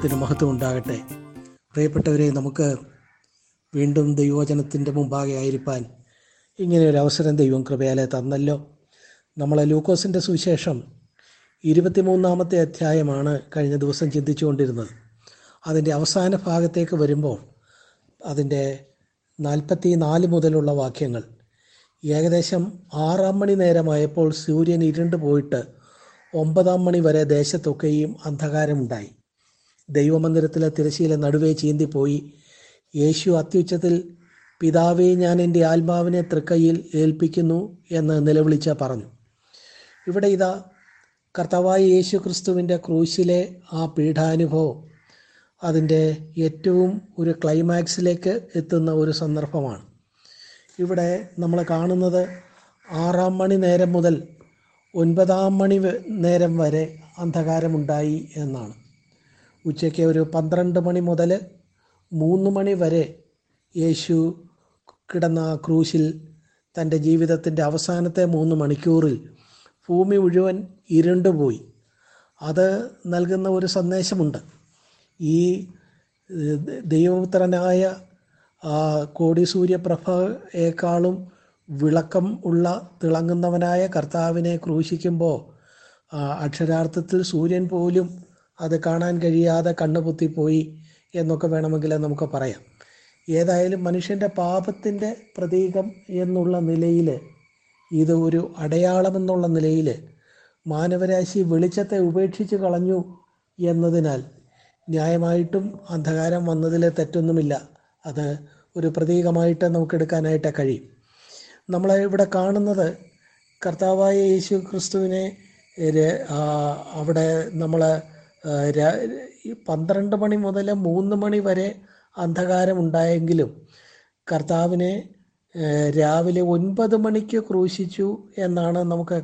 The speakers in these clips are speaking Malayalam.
നാമത്തിന് മഹത്വം ഉണ്ടാകട്ടെ. പ്രിയപ്പെട്ടവരെ നമുക്ക് വീണ്ടും ദൈവവചനത്തിന്റെ മുമ്പാകെ ആയിരിക്കാൻ ഇങ്ങനെ ഒരു അവസരം ദൈവം കൃപയാലെ തന്നല്ലോ. നമ്മളെ ലൂക്കോസിന്റെ സുവിശേഷം ഇരുപത്തിമൂന്നാമത്തെ അധ്യായമാണ് കഴിഞ്ഞ ദിവസം ചിന്തിച്ചുകൊണ്ടിരുന്നത്. അതിന്റെ അവസാന ഭാഗത്തേക്ക് വരുമ്പോൾ അതിന്റെ നാൽപ്പത്തി നാല് മുതലുള്ള വാക്യങ്ങൾ. ഏകദേശം ആറാം മണി നേരമായപ്പോൾ സൂര്യൻ ഇരുണ്ട് പോയിട്ട് ഒമ്പതാം മണി വരെ ദേശത്തൊക്കെയും അന്ധകാരമുണ്ടായി. ദൈവമന്ദിരത്തിലെ തിരശ്ശീല നടുവേ ചീന്തിപ്പോയി. യേശു അത്യുച്ചത്തിൽ പിതാവെ ഞാൻ എന്റെ ആത്മാവിനെ തൃക്കൈയിൽ ഏൽപ്പിക്കുന്നു എന്ന് നിലവിളിച്ച പറഞ്ഞു. ഇവിടെ ഇതാ കർത്താവായ യേശു ക്രിസ്തുവിന്റെ ക്രൂശിലെ ആ പീഠാനുഭവം അതിന്റെ ഏറ്റവും ഒരു ക്ലൈമാക്സിലേക്ക് എത്തുന്ന ഒരു സന്ദർഭമാണ്. ഇവിടെ നമ്മൾ കാണുന്നത് ആറാം മണി നേരം മുതൽ ഒൻപതാം മണി നേരം വരെ അന്ധകാരമുണ്ടായി എന്നാണ്. ഉച്ചയ്ക്ക് ഒരു പന്ത്രണ്ട് മണി മുതൽ മൂന്ന് മണി വരെ യേശു കിടന്ന ക്രൂശിൽ തന്റെ ജീവിതത്തിന്റെ അവസാനത്തെ മൂന്ന് മണിക്കൂറിൽ ഭൂമി മുഴുവൻ ഇരുണ്ടുപോയി അത് നൽകുന്ന ഒരു സന്ദേശമുണ്ട്. ഈ ദൈവപുത്രനായ കോടി സൂര്യപ്രഭയേക്കാളും വിളക്കം ഉള്ള തിളങ്ങുന്നവനായ കർത്താവിനെ ക്രൂശിക്കുമ്പോൾ അക്ഷരാർത്ഥത്തിൽ സൂര്യൻ പോലും അത് കാണാൻ കഴിയാതെ കണ്ണുപൊത്തിപ്പോയി എന്നൊക്കെ വേണമെങ്കിൽ നമുക്ക് പറയാം. ഏതായാലും മനുഷ്യന്റെ പാപത്തിന്റെ പ്രതീകം എന്നുള്ള നിലയിൽ ഇത് ഒരു അടയാളമെന്നുള്ള നിലയിൽ മാനവരാശി വെളിച്ചത്തെ ഉപേക്ഷിച്ച് കളഞ്ഞു എന്നതിനാൽ ന്യായമായിട്ടും അന്ധകാരം വന്നതിൽ തെറ്റൊന്നുമില്ല. അത് ഒരു പ്രതീകമായിട്ട് നമുക്ക് എടുക്കാനായിട്ട് കഴിയും. നമ്മൾ ഇവിടെ കാണുന്നത് കർത്താവായ യേശു ക്രിസ്തുവിനെ അവിടെ നമ്മൾ പന്ത്രണ്ട് മണി മുതൽ മൂന്ന് മണി വരെ അന്ധകാരം ഉണ്ടായെങ്കിലും കർത്താവിനെ രാവിലെ ഒൻപത് മണിക്ക് ക്രൂശിച്ചു എന്നാണ് നമുക്ക്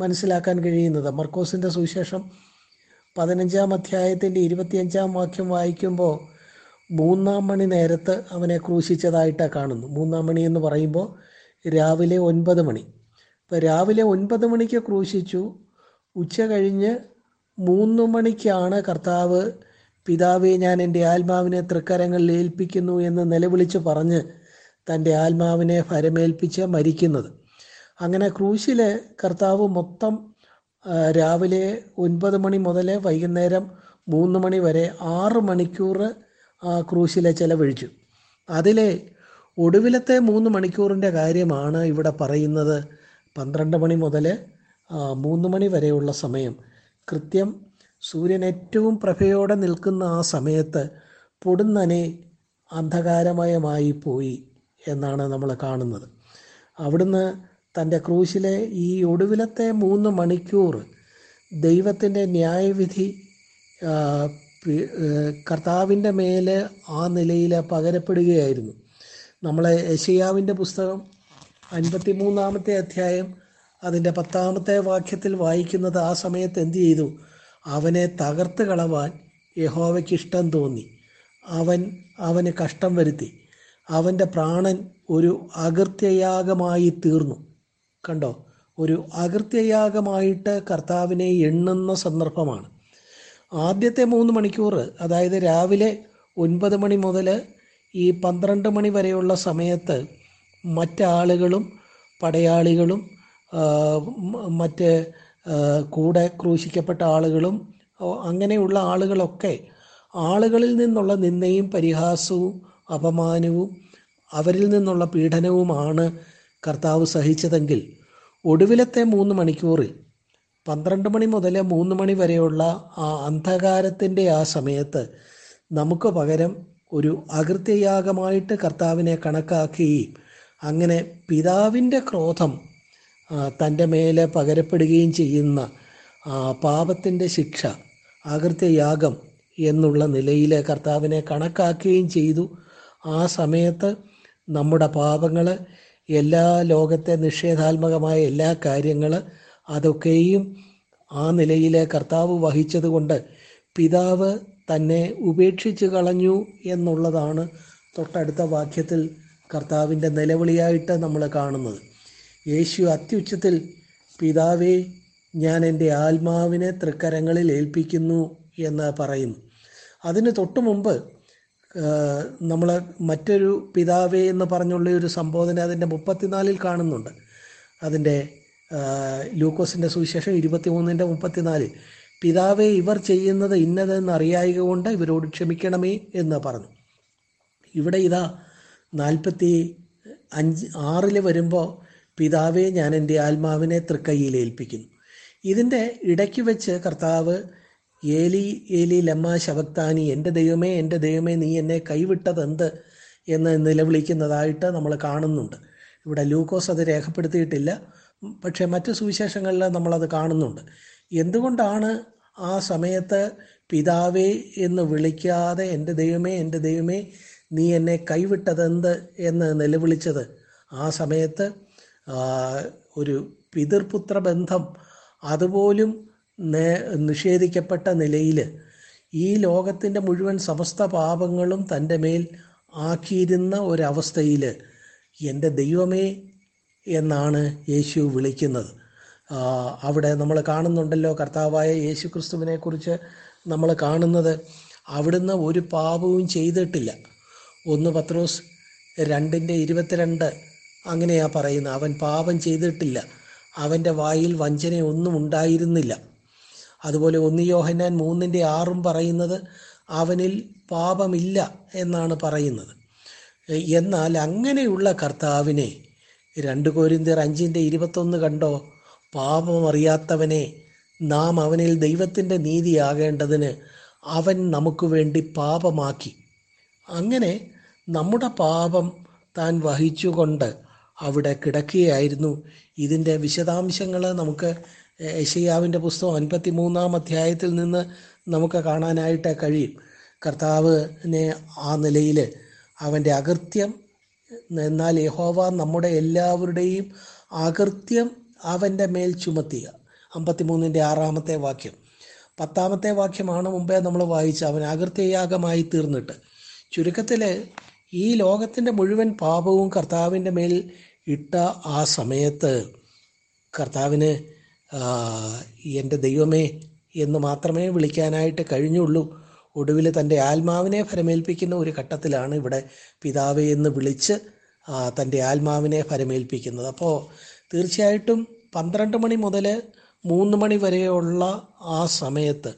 മനസ്സിലാക്കാൻ കഴിയുന്നത്. മർക്കോസിന്റെ സുവിശേഷം പതിനഞ്ചാം അധ്യായത്തിന്റെ ഇരുപത്തിയഞ്ചാം വാക്യം വായിക്കുമ്പോൾ മൂന്നാം മണി നേരത്ത് അവനെ ക്രൂശിച്ചതായിട്ടാണ് കാണുന്നു. മൂന്നാം മണി എന്ന് പറയുമ്പോൾ രാവിലെ ഒൻപത് മണി. ഇപ്പോൾ രാവിലെ ഒൻപത് മണിക്ക് ക്രൂശിച്ചു. ഉച്ച കഴിഞ്ഞ് മൂന്ന് മണിക്കാണ് കർത്താവ് പിതാവെ ഞാൻ എന്റെ ആത്മാവിനെ തൃക്കരങ്ങളിൽ ഏൽപ്പിക്കുന്നു എന്ന് നിലവിളിച്ച് പറഞ്ഞ് തന്റെ ആത്മാവിനെ ഫരമേൽപ്പിച്ച് മരിക്കുന്നത്. അങ്ങനെ ക്രൂശിൽ കർത്താവ് മൊത്തം രാവിലെ ഒൻപത് മണി മുതൽ വൈകുന്നേരം മൂന്ന് മണി വരെ ആറ് മണിക്കൂർ ക്രൂശിലെ ചെലവഴിച്ചു. അതിലെ ഒടുവിലത്തെ മൂന്ന് മണിക്കൂറിന്റെ കാര്യമാണ് ഇവിടെ പറയുന്നത്. പന്ത്രണ്ട് മണി മുതൽ മൂന്ന് മണി വരെയുള്ള സമയം. കൃത്യം സൂര്യൻ ഏറ്റവും പ്രഭയോടെ നിൽക്കുന്ന ആ സമയത്ത് പൊടുന്നനെ അന്ധകാരമയമായി പോയി എന്നാണ് നമ്മൾ കാണുന്നത്. അവിടുന്ന് തന്റെ ക്രൂശിലെ ഈ ഒടുവിലത്തെ മൂന്ന് മണിക്കൂർ ദൈവത്തിന്റെ ന്യായവിധി കർത്താവിന്റെ മേലെ ആ നിലയിൽ പകരപ്പെടുകയായിരുന്നു. നമ്മളെ യശയാവിന്റെ പുസ്തകം അൻപത്തി മൂന്നാമത്തെ അധ്യായം അതിന്റെ പത്താമത്തെ വാക്യത്തിൽ വായിക്കുന്നത് ആ സമയത്ത് എന്ത് ചെയ്തു? അവനെ തകർത്ത് കളവാൻ യഹോവയ്ക്ക് ഇഷ്ടം തോന്നി. അവൻ അവന് കഷ്ടം വരുത്തി. അവന്റെ പ്രാണൻ ഒരു അകൃത്യയാഗമായി തീർന്നു. കണ്ടോ? ഒരു അകൃത്യയാഗമായിട്ട് കർത്താവിനെ എണ്ണുന്ന സന്ദർഭമാണ്. ആദ്യത്തെ മൂന്ന് മണിക്കൂർ അതായത് രാവിലെ ഒൻപത് മണി മുതൽ ഈ പന്ത്രണ്ട് മണി വരെയുള്ള സമയത്ത് മറ്റാളുകളും പടയാളികളും മറ്റ് കൂടെ ക്രൂശിക്കപ്പെട്ട ആളുകളും അങ്ങനെയുള്ള ആളുകളൊക്കെ ആളുകളിൽ നിന്നുള്ള നിന്ദയും പരിഹാസവും അപമാനവും അവരിൽ നിന്നുള്ള പീഡനവുമാണ് കർത്താവ് സഹിച്ചതെങ്കിൽ ഒടുവിലത്തെ മൂന്ന് മണിക്കൂറിൽ പന്ത്രണ്ട് മണി മുതൽ മൂന്ന് മണി വരെയുള്ള ആ അന്ധകാരത്തിന്റെ ആ സമയത്ത് നമുക്ക് പകരം ഒരു അകൃത്യയാഗമായിട്ട് കർത്താവിനെ കണക്കാക്കുകയും അങ്ങനെ പിതാവിന്റെ ക്രോധം തന്റെ മേലെ പകരപ്പെടുകയും ചെയ്യുന്ന പാപത്തിന്റെ ശിക്ഷ അകൃത്യയാഗം എന്നുള്ള നിലയിൽ കർത്താവിനെ കണക്കാക്കുകയും ചെയ്തു. ആ സമയത്ത് നമ്മുടെ പാപങ്ങൾ എല്ലാ ലോകത്തെ നിഷേധാത്മകമായ എല്ലാ കാര്യങ്ങൾ അതൊക്കെയും ആ നിലയിൽ കർത്താവ് വഹിച്ചതുകൊണ്ട് പിതാവ് തന്നെ ഉപേക്ഷിച്ച് കളഞ്ഞു എന്നുള്ളതാണ് തൊട്ടടുത്ത വാക്യത്തിൽ കർത്താവിന്റെ നിലവിളിയായിട്ട് നമ്മൾ കാണുന്നത്. യേശു അത്യുച്ചത്തിൽ പിതാവേ ഞാൻ എന്റെ ആത്മാവിനെ തൃക്കരങ്ങളിൽ ഏൽപ്പിക്കുന്നു എന്ന് പറയുന്നു അതിന് തൊട്ട് മുമ്പ് നമ്മൾ മറ്റൊരു പിതാവേ എന്ന് പറഞ്ഞുള്ള ഒരു സംബോധന അതിന്റെ മുപ്പത്തിനാലിൽ കാണുന്നുണ്ട്. അതിന്റെ ലൂക്കോസിന്റെ സുവിശേഷം ഇരുപത്തിമൂന്നിന്റെ മുപ്പത്തിനാലിൽ പിതാവേ ഇവർ ചെയ്യുന്നത് ഇന്നതെന്ന് അറിയായിക കൊണ്ട് ഇവരോട് ക്ഷമിക്കണമേ എന്ന് പറഞ്ഞു. ഇവിടെ ഇതാ നാൽപ്പത്തി അഞ്ച് ആറിൽ വരുമ്പോൾ പിതാവെ ഞാൻ എന്റെ ആത്മാവിനെ തൃക്കൈയിൽ ഏൽപ്പിക്കുന്നു. ഇതിന്റെ ഇടയ്ക്ക് വെച്ച് കർത്താവ് ഏലി ഏലി ലമ്മ ശവക്താനി എന്റെ ദൈവമേ എന്റെ ദൈവമേ നീ എന്നെ കൈവിട്ടതെന്ത്? എന്ന് നിലവിളിക്കുന്നതായിട്ട് നമ്മൾ കാണുന്നുണ്ട്. ഇവിടെ ലൂക്കോസ് അത് രേഖപ്പെടുത്തിയിട്ടില്ല. പക്ഷേ മറ്റ് സുവിശേഷങ്ങളിൽ നമ്മളത് കാണുന്നുണ്ട്. എന്തുകൊണ്ടാണ് ആ സമയത്ത് പിതാവേ എന്ന് വിളിക്കാതെ എന്റെ ദൈവമേ എന്റെ ദൈവമേ നീ എന്നെ കൈവിട്ടതെന്ത്? എന്ന് നിലവിളിച്ചത്? ആ സമയത്ത് ഒരു പിതൃപുത്ര ബന്ധം അതുപോലും നിഷേധിക്കപ്പെട്ട നിലയിൽ ഈ ലോകത്തിന്റെ മുഴുവൻ സമസ്ത പാപങ്ങളും തന്റെ മേൽ ആക്കിയിരുന്ന ഒരവസ്ഥയിൽ എന്റെ ദൈവമേ എന്നാണ് യേശു വിളിക്കുന്നത്. അവിടെ നമ്മൾ കാണുന്നുണ്ടല്ലോ കർത്താവായ യേശു ക്രിസ്തുവിനെക്കുറിച്ച് നമ്മൾ കാണുന്നത്. അവിടുന്ന് ഒരു പാപവും ചെയ്തിട്ടില്ല. ഒന്ന് പത്രോസ് രണ്ടിന്റെ ഇരുപത്തിരണ്ട് അങ്ങനെയാ പറയുന്നത്. അവൻ പാപം ചെയ്തിട്ടില്ല. അവന്റെ വായിൽ വഞ്ചനയൊന്നും ഉണ്ടായിരുന്നില്ല. അതുപോലെ ഒന്ന് യോഹന്നാൻ മൂന്നിന്റെ ആറും പറയുന്നത് അവനിൽ പാപമില്ല എന്നാണ് പറയുന്നത്. എന്നാൽ അങ്ങനെയുള്ള കർത്താവിനെ രണ്ട് കോരിന്തിയർ അഞ്ചിന്റെ ഇരുപത്തൊന്ന് കണ്ടോ? പാപമറിയാത്തവനെ നാം അവനിൽ ദൈവത്തിന്റെ നീതിയാകേണ്ടതിന് അവൻ നമുക്ക് വേണ്ടി പാപമാക്കി. അങ്ങനെ നമ്മുടെ പാപം താൻ വഹിച്ചുകൊണ്ട് അവിടെ കിടക്കുകയായിരുന്നു. ഇതിന്റെ വിശദാംശങ്ങൾ നമുക്ക് ഏഷ്യാവിന്റെ പുസ്തകം അൻപത്തി മൂന്നാം അധ്യായത്തിൽ നിന്ന് നമുക്ക് കാണാനായിട്ട് കഴിയും. കർത്താവിനെ ആ നിലയിൽ അവന്റെ അകൃത്യം എന്നാൽ യഹോവ നമ്മുടെ എല്ലാവരുടെയും അകൃത്യം അവന്റെ മേൽ ചുമത്തിയ. അമ്പത്തിമൂന്നിന്റെ ആറാമത്തെ വാക്യം. പത്താമത്തെ വാക്യമാണ് മുമ്പേ നമ്മൾ വായിച്ച അവൻ അകൃത്യയാഗമായി തീർന്നിട്ട്. ചുരുക്കത്തിൽ ഈ ലോകത്തിന്റെ മുഴുവൻ പാപവും കർത്താവിന്റെ മേൽ ഇട്ട ആ സമയത്ത് കർത്താവിന് എന്റെ ദൈവമേ എന്ന് മാത്രമേ വിളിക്കാനായിട്ട് കഴിഞ്ഞുള്ളൂ. ഒടുവിൽ തന്റെ ആത്മാവിനെ ഫലമേൽപ്പിക്കുന്ന ഒരു ഘട്ടത്തിലാണ് ഇവിടെ പിതാവേ എന്ന് വിളിച്ച് തന്റെ ആത്മാവിനെ ഫലമേൽപ്പിക്കുന്നത് അപ്പോൾ തീർച്ചയായിട്ടും പന്ത്രണ്ട് മണി മുതൽ മൂന്ന് മണി വരെയുള്ള ആ സമയത്ത്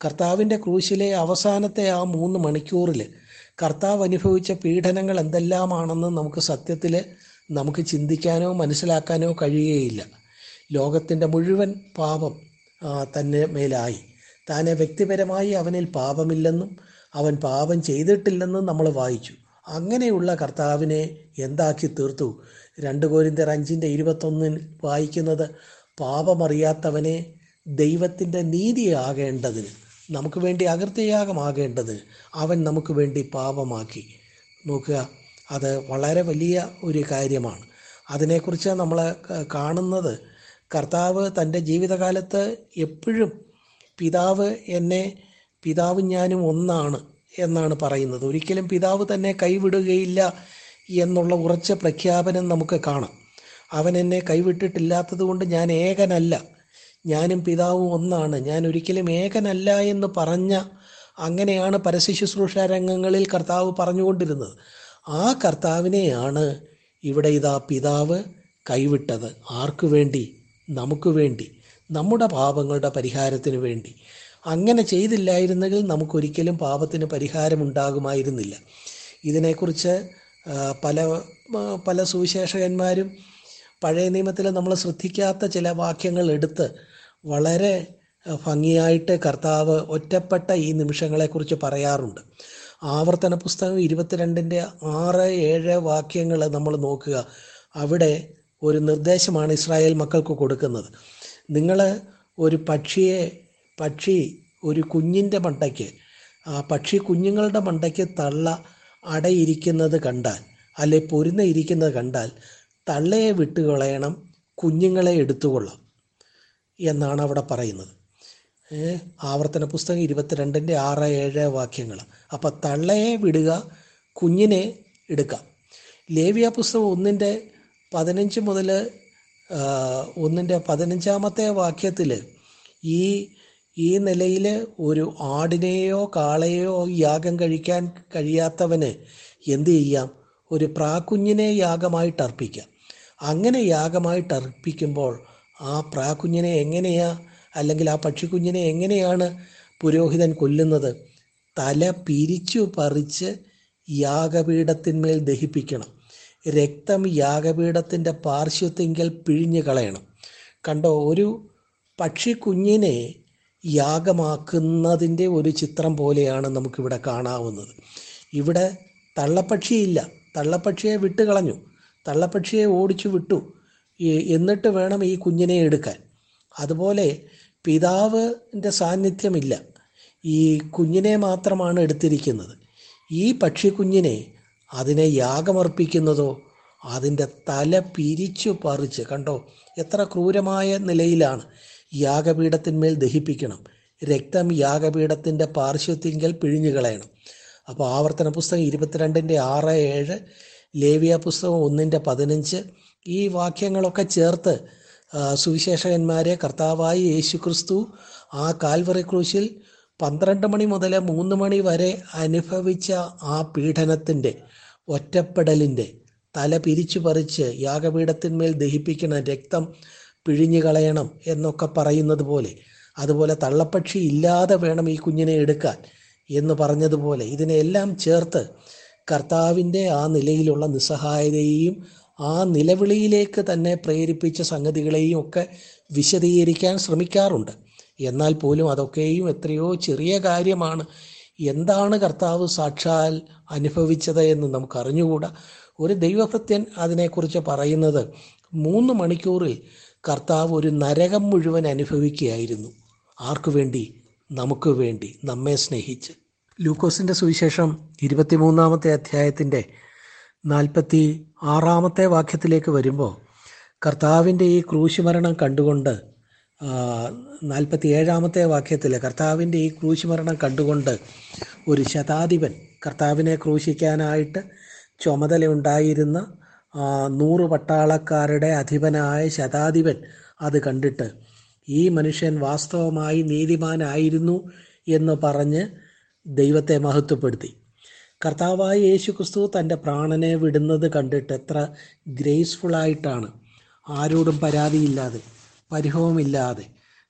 കർത്താവിന്റെ ക്രൂശിലെ അവസാനത്തെ ആ മൂന്ന് മണിക്കൂറിൽ കർത്താവ് അനുഭവിച്ച പീഡനങ്ങൾ എന്തെല്ലാമാണെന്ന് നമുക്ക് സത്യത്തിൽ നമുക്ക് ചിന്തിക്കാനോ മനസ്സിലാക്കാനോ കഴിയുകയില്ല. ലോകത്തിന്റെ മുഴുവൻ പാപം തന്നെ മേലായി. താനെ വ്യക്തിപരമായി അവനിൽ പാപമില്ലെന്നും അവൻ പാപം ചെയ്തിട്ടില്ലെന്നും നമ്മൾ വായിച്ചു. അങ്ങനെയുള്ള കർത്താവിനെ എന്താക്കി തീർത്തു? രണ്ട് കോരിന്തർ അഞ്ചിന്റെ ഇരുപത്തൊന്നിൽ വായിക്കുന്നത് പാപമറിയാത്തവനെ ദൈവത്തിന്റെ നീതിയാകേണ്ടതിന് നമുക്ക് വേണ്ടി അകൃത്യയാഗമാകേണ്ടത് അവൻ നമുക്ക് വേണ്ടി പാപമാക്കി. നോക്കുക അത് വളരെ വലിയ ഒരു കാര്യമാണ്. അതിനെക്കുറിച്ച് നമ്മൾ കാണുന്നത് കർത്താവ് തന്റെ ജീവിതകാലത്ത് എപ്പോഴും പിതാവ് എന്നെ പിതാവും ഞാനും ഒന്നാണ് എന്നാണ് പറയുന്നത്. ഒരിക്കലും പിതാവ് തന്നെ കൈവിടുകയില്ല എന്നുള്ള ഉറച്ച പ്രഖ്യാപനം നമുക്ക് കാണാം. അവൻ എന്നെ കൈവിട്ടിട്ടില്ലാത്തത് കൊണ്ട് ഞാൻ ഏകനല്ല. ഞാനും പിതാവും ഒന്നാണ്. ഞാൻ ഒരിക്കലും ഏകനല്ല എന്ന് പറഞ്ഞ അങ്ങനെയാണ് പരസ്യശുശ്രൂഷ രംഗങ്ങളിൽ കർത്താവ് പറഞ്ഞുകൊണ്ടിരുന്നത്. ആ കർത്താവിനെയാണ് ഇവിടെ ഇതാ പിതാവ് കൈവിട്ടത്. ആർക്കു വേണ്ടി? നമുക്ക് വേണ്ടി. നമ്മുടെ പാപങ്ങളുടെ പരിഹാരത്തിന് വേണ്ടി. അങ്ങനെ ചെയ്തില്ലായിരുന്നെങ്കിൽ നമുക്കൊരിക്കലും പാപത്തിന് പരിഹാരമുണ്ടാകുമായിരുന്നില്ല. ഇതിനെക്കുറിച്ച് പല പല സുവിശേഷകന്മാരും പഴയ നിയമത്തിൽ നമ്മൾ ശ്രദ്ധിക്കാത്ത ചില വാക്യങ്ങൾ എടുത്ത് വളരെ ഭംഗിയായിട്ട് കർത്താവ് ഒറ്റപ്പെട്ട ഈ നിമിഷങ്ങളെക്കുറിച്ച് പറയാറുണ്ട്. ആവർത്തന പുസ്തകം ഇരുപത്തിരണ്ടിന്റെ ആറ് ഏഴ് വാക്യങ്ങൾ നമ്മൾ നോക്കുക. അവിടെ ഒരു നിർദ്ദേശമാണ് ഇസ്രായേൽ മക്കൾക്ക് കൊടുക്കുന്നത്. നിങ്ങൾ ഒരു പക്ഷിയെ പക്ഷി ഒരു കുഞ്ഞിന്റെ മണ്ടയ്ക്ക് ആ പക്ഷി കുഞ്ഞുങ്ങളുടെ മണ്ടയ്ക്ക് തള്ള അടയിരിക്കുന്നത് കണ്ടാൽ അല്ലെ പൊരുന്ന ഇരിക്കുന്നത് കണ്ടാൽ തള്ളയെ വിട്ടുകളയണം കുഞ്ഞുങ്ങളെ എടുത്തുകൊള്ളാം എന്നാണ് അവിടെ പറയുന്നത്. ആവർത്തന പുസ്തകം ഇരുപത്തിരണ്ടിന്റെ ആറ് ഏഴ് വാക്യങ്ങൾ. അപ്പം തള്ളയെ വിടുക കുഞ്ഞിനെ എടുക്കാം. ലേവിയ പുസ്തകം ഒന്നിന്റെ പതിനഞ്ച് മുതൽ ഒന്നിന്റെ പതിനഞ്ചാമത്തെ വാക്യത്തിൽ ഈ ഈ നിലയിൽ ഒരു ആടിനെയോ കാളയോ യാഗം കഴിക്കാൻ കഴിയാത്തവന് എന്ത് ചെയ്യാം? ഒരു പ്രാക്കുഞ്ഞിനെ യാഗമായിട്ട് അർപ്പിക്കാം അങ്ങനെ യാഗമായിട്ട് അർപ്പിക്കുമ്പോൾ ആ പ്രാക്കുഞ്ഞിനെ എങ്ങനെയാ അല്ലെങ്കിൽ ആ പക്ഷിക്കുഞ്ഞിനെ എങ്ങനെയാണ് പുരോഹിതൻ കൊല്ലുന്നത്? തല പിരിച്ചു പറിച്ച് യാഗപീഠത്തിന്മേൽ ദഹിപ്പിക്കണം. രക്തം യാഗപീഠത്തിന്റെ പാർശ്വത്തിങ്കൽ പിഴിഞ്ഞു കളയണം. കണ്ടോ ഒരു പക്ഷിക്കുഞ്ഞിനെ യാഗമാക്കുന്നതിന്റെ ഒരു ചിത്രം പോലെയാണ് നമുക്കിവിടെ കാണാവുന്നത്. ഇവിടെ തള്ളപ്പക്ഷിയില്ല. തള്ളപ്പക്ഷിയെ വിട്ട് കളഞ്ഞു. തള്ളപ്പക്ഷിയെ ഓടിച്ചു വിട്ടു. എന്നിട്ട് വേണം ഈ കുഞ്ഞിനെ എടുക്കാൻ. അതുപോലെ പിതാവിന്റെ സാന്നിധ്യമില്ല. ഈ കുഞ്ഞിനെ മാത്രമാണ് എടുത്തിരിക്കുന്നത്. ഈ പക്ഷിക്കുഞ്ഞിനെ അതിനെ യാഗമർപ്പിക്കുന്നതോ അതിന്റെ തല പിരിച്ചു പറിച്ച് കണ്ടോ? എത്ര ക്രൂരമായ നിലയിലാണ് യാഗപീഠത്തിന്മേൽ ദഹിപ്പിക്കണം. രക്തം യാഗപീഠത്തിന്റെ പാർശ്വത്തിങ്കൽ പിഴിഞ്ഞു കളയണം. അപ്പോൾ ആവർത്തന പുസ്തകം ഇരുപത്തിരണ്ടിന്റെ ആറ് ഏഴ് ലേവിയ പുസ്തകം ഒന്നിന്റെ പതിനഞ്ച് ഈ വാക്യങ്ങളൊക്കെ ചേർത്ത് സുവിശേഷകന്മാരെ കർത്താവായ യേശു ക്രിസ്തു ആ കാൽവറി ക്രൂശിൽ പന്ത്രണ്ട് മണി മുതൽ മൂന്ന് മണി വരെ അനുഭവിച്ച ആ പീഡനത്തിന്റെ ഒറ്റപ്പെടലിന്റെ തല പിരിച്ചു പറിച്ച് യാഗപീഠത്തിന്മേൽ ദഹിപ്പിക്കണം രക്തം പിഴിഞ്ഞു കളയണം എന്നൊക്കെ പറയുന്നത് പോലെ അതുപോലെ തള്ളപ്പക്ഷി ഇല്ലാതെ വേണം ഈ കുഞ്ഞിനെ എടുക്കാൻ എന്ന് പറഞ്ഞതുപോലെ ഇതിനെല്ലാം ചേർത്ത് കർത്താവിന്റെ ആ നിലയിലുള്ള നിസ്സഹായതയെയും ആ നിലവിളിയിലേക്ക് തന്നെ പ്രേരിപ്പിച്ച സംഗതികളെയും ഒക്കെ വിശദീകരിക്കാൻ ശ്രമിക്കാറുണ്ട്. എന്നാൽ പോലും അതൊക്കെയും എത്രയോ ചെറിയ കാര്യമാണ്. എന്താണ് കർത്താവ് സാക്ഷാൽ അനുഭവിച്ചത് എന്ന് നമുക്ക് അറിഞ്ഞുകൂടാ ഒരു ദൈവഭൃത്യൻ അതിനെക്കുറിച്ച് പറയുന്നത് മൂന്ന് മണിക്കൂറിൽ കർത്താവ് ഒരു നരകം മുഴുവൻ അനുഭവിക്കുകയായിരുന്നു. ആർക്കു വേണ്ടി? നമുക്ക് വേണ്ടി. നമ്മെ സ്നേഹിച്ച്. ലൂക്കോസിന്റെ സുവിശേഷം ഇരുപത്തിമൂന്നാമത്തെ അധ്യായത്തിന്റെ നാൽപ്പത്തി ആറാമത്തെ വാക്യത്തിലേക്ക് വരുമ്പോൾ കർത്താവിന്റെ ഈ ക്രൂശുമരണം കണ്ടുകൊണ്ട് നാൽപ്പത്തി ഏഴാമത്തെ വാക്യത്തിൽ കർത്താവിന്റെ ഈ ക്രൂശുമരണം കണ്ടുകൊണ്ട് ഒരു ശതാധിപൻ കർത്താവിനെ ക്രൂശിക്കാനായിട്ട് ചുമതലയുണ്ടായിരുന്ന നൂറ് പട്ടാളക്കാരുടെ അധിപനായ ശതാധിപൻ അത് കണ്ടിട്ട് ഈ മനുഷ്യൻ വാസ്തവമായി നീതിമാനായിരുന്നു എന്ന് പറഞ്ഞ് ദൈവത്തെ മഹത്വപ്പെടുത്തി. കർത്താവായ യേശു ക്രിസ്തു തന്റെ പ്രാണനെ വിടുന്നത് കണ്ടിട്ട് എത്ര ഗ്രേസ്ഫുള്ളായിട്ടാണ് ആരോടും പരാതിയില്ലാതെ പരിഭവമില്ലാതെ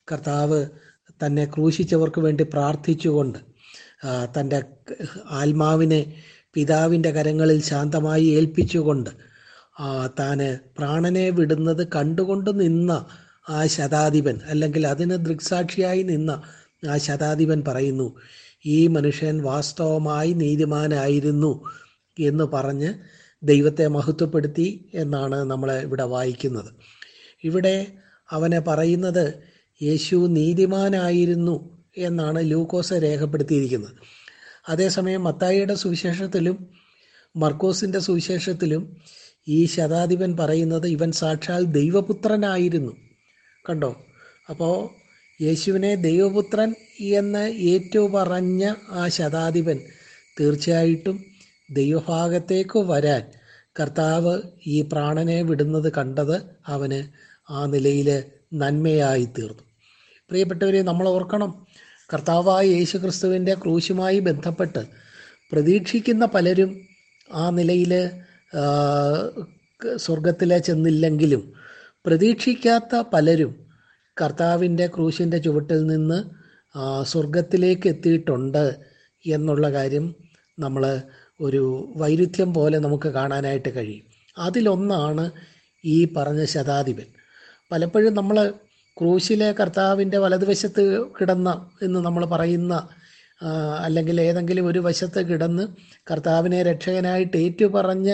കർത്താവ് തന്നെ ക്രൂശിച്ചവർക്ക് വേണ്ടി പ്രാർത്ഥിച്ചുകൊണ്ട് തന്റെ ആത്മാവിനെ പിതാവിന്റെ കരങ്ങളിൽ ശാന്തമായി ഏൽപ്പിച്ചുകൊണ്ട് താന് പ്രാണനെ വിടുന്നത് കണ്ടുകൊണ്ട് നിന്ന ആ ശതാധിപൻ അല്ലെങ്കിൽ അതിന് ദൃക്സാക്ഷിയായി നിന്ന ആ ശതാധിപൻ പറയുന്നു ഈ മനുഷ്യൻ വാസ്തവമായി നീതിമാനായിരുന്നു എന്ന് പറഞ്ഞ് ദൈവത്തെ മഹത്വപ്പെടുത്തി എന്നാണ് നമ്മൾ ഇവിടെ വായിക്കുന്നത്. ഇവിടെ അവനെ പറയുന്നത് യേശു നീതിമാനായിരുന്നു എന്നാണ് ലൂക്കോസ് രേഖപ്പെടുത്തിയിരിക്കുന്നത്. അതേസമയം മത്തായിയുടെ സുവിശേഷത്തിലും മർക്കോസിന്റെ സുവിശേഷത്തിലും ഈ ശതാധിപൻ പറയുന്നത് ഇവൻ സാക്ഷാൽ ദൈവപുത്രനായിരുന്നു. കണ്ടോ? അപ്പോൾ യേശുവിനെ ദൈവപുത്രൻ എന്ന് ഏറ്റു പറഞ്ഞ ആ ശതാധിപൻ തീർച്ചയായിട്ടും ദൈവഭാഗത്തേക്ക് വരാൻ കർത്താവ് ഈ പ്രാണനെ വിടുന്നത് കണ്ടത് അവന് ആ നിലയിൽ നന്മയായി തീർന്നു. പ്രിയപ്പെട്ടവരെ നമ്മൾ ഓർക്കണം കർത്താവായ യേശു ക്രിസ്തുവിന്റെ ക്രൂശുമായി ബന്ധപ്പെട്ട് പ്രതീക്ഷിക്കുന്ന പലരും ആ നിലയിൽ സ്വർഗത്തിലെ ചെന്നില്ലെങ്കിലും പ്രതീക്ഷിക്കാത്ത പലരും കർത്താവിന്റെ ക്രൂശിന്റെ ചുവട്ടിൽ നിന്ന് സ്വർഗത്തിലേക്ക് എത്തിയിട്ടുണ്ട് എന്നുള്ള കാര്യം നമ്മൾ ഒരു വൈരുദ്ധ്യം പോലെ നമുക്ക് കാണാനായിട്ട് കഴിയും. അതിലൊന്നാണ് ഈ പറഞ്ഞ ശതാധിപൻ. പലപ്പോഴും നമ്മൾ ക്രൂശിലെ കർത്താവിന്റെ വലതുവശത്ത് കിടന്ന എന്ന് നമ്മൾ പറയുന്ന അല്ലെങ്കിൽ ഏതെങ്കിലും ഒരു വശത്ത് കിടന്ന് കർത്താവിനെ രക്ഷകനായിട്ട് ഏറ്റുപറഞ്ഞ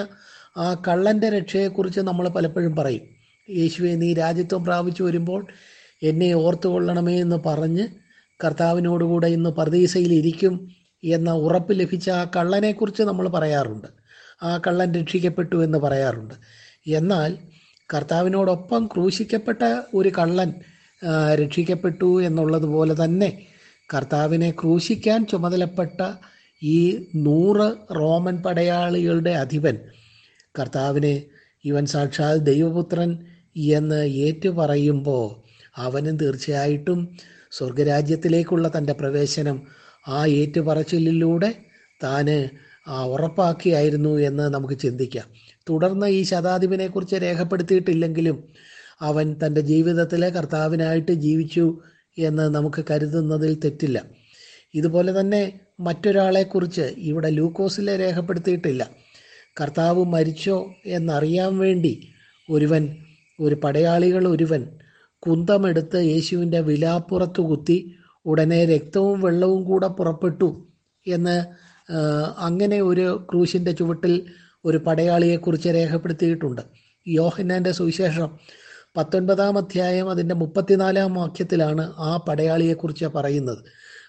ആ കള്ളന്റെ രക്ഷയെക്കുറിച്ച് നമ്മൾ പലപ്പോഴും പറയും. യേശുവെ നീ രാജ്യത്വം പ്രാപിച്ചു വരുമ്പോൾ എന്നെ ഓർത്തുകൊള്ളണമേ എന്ന് പറഞ്ഞ് കർത്താവിനോടുകൂടെ ഇന്ന് പ്രതീസയിലിരിക്കും എന്ന ഉറപ്പ് ലഭിച്ച ആ കള്ളനെക്കുറിച്ച് നമ്മൾ പറയാറുണ്ട്. ആ കള്ളൻ രക്ഷിക്കപ്പെട്ടു എന്ന് പറയാറുണ്ട്. എന്നാൽ കർത്താവിനോടൊപ്പം ക്രൂശിക്കപ്പെട്ട ഒരു കള്ളൻ രക്ഷിക്കപ്പെട്ടു എന്നുള്ളതുപോലെ തന്നെ കർത്താവിനെ ക്രൂശിക്കാൻ ചുമതലപ്പെട്ട ഈ നൂറ് റോമൻ പടയാളികളുടെ അധിപൻ കർത്താവിനെ ഇവൻ സാക്ഷാൽ ദൈവപുത്രൻ എന്ന് ഏറ്റുപറയുമ്പോൾ അവനും തീർച്ചയായിട്ടും സ്വർഗരാജ്യത്തിലേക്കുള്ള തന്റെ പ്രവേശനം ആ ഏറ്റുപറച്ചിലിലൂടെ താന് ഉറപ്പാക്കിയായിരുന്നു എന്ന് നമുക്ക് ചിന്തിക്കാം. തുടർന്ന് ഈ ശതാധിപനെക്കുറിച്ച് രേഖപ്പെടുത്തിയിട്ടില്ലെങ്കിലും അവൻ തന്റെ ജീവിതത്തിലെ കർത്താവിനായിട്ട് ജീവിച്ചു എന്ന് നമുക്ക് കരുതുന്നതിൽ തെറ്റില്ല. ഇതുപോലെ തന്നെ മറ്റൊരാളെക്കുറിച്ച് ഇവിടെ ലൂക്കോസിലെ രേഖപ്പെടുത്തിയിട്ടില്ല. കർത്താവ് മരിച്ചോ എന്നറിയാൻ വേണ്ടി ഒരുവൻ ഒരു പടയാളികൾ ഒരുവൻ കുന്തമെടുത്ത് യേശുവിന്റെ വിലാപ്പുറത്ത് കുത്തി ഉടനെ രക്തവും വെള്ളവും കൂടെ പുറപ്പെട്ടു എന്ന് അങ്ങനെ ഒരു ക്രൂശിന്റെ ചുവട്ടിൽ ഒരു പടയാളിയെക്കുറിച്ച് രേഖപ്പെടുത്തിയിട്ടുണ്ട്. യോഹന്നാന്റെ സുവിശേഷം പത്തൊൻപതാം അധ്യായം അതിന്റെ മുപ്പത്തിനാലാം വാക്യത്തിലാണ് ആ പടയാളിയെക്കുറിച്ച് പറയുന്നത്.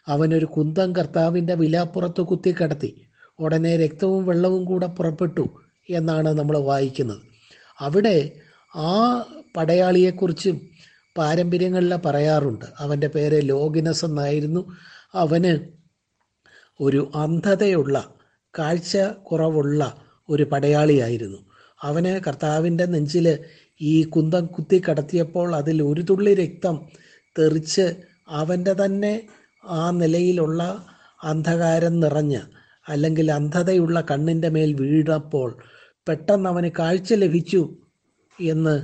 അവനൊരു കുന്തം കർത്താവിന്റെ വിലാപ്പുറത്ത് കുത്തി കടത്തി ഉടനെ രക്തവും വെള്ളവും കൂടെ പുറപ്പെട്ടു എന്നാണ് നമ്മൾ വായിക്കുന്നത്. അവിടെ ആ പടയാളിയെക്കുറിച്ചും പാരമ്പര്യങ്ങളിൽ പറയാറുണ്ട്. അവന്റെ പേര് ലോഗിനസ് എന്നായിരുന്നു. അവന് ഒരു അന്ധതയുള്ള കാഴ്ച കുറവുള്ള ഒരു പടയാളിയായിരുന്നു. അവന് കർത്താവിന്റെ നെഞ്ചിൽ ഈ കുന്തം കുത്തി കടത്തിയപ്പോൾ അതിൽ ഒരു തുള്ളി രക്തം തെറിച്ച് അവന്റെ തന്നെ ആ നിലയിലുള്ള അന്ധകാരം നിറഞ്ഞ് അല്ലെങ്കിൽ അന്ധതയുള്ള കണ്ണിന്റെ മേൽ വീഴപ്പോൾ പെട്ടെന്ന് അവന് കാഴ്ച ലഭിച്ചു എന്ന്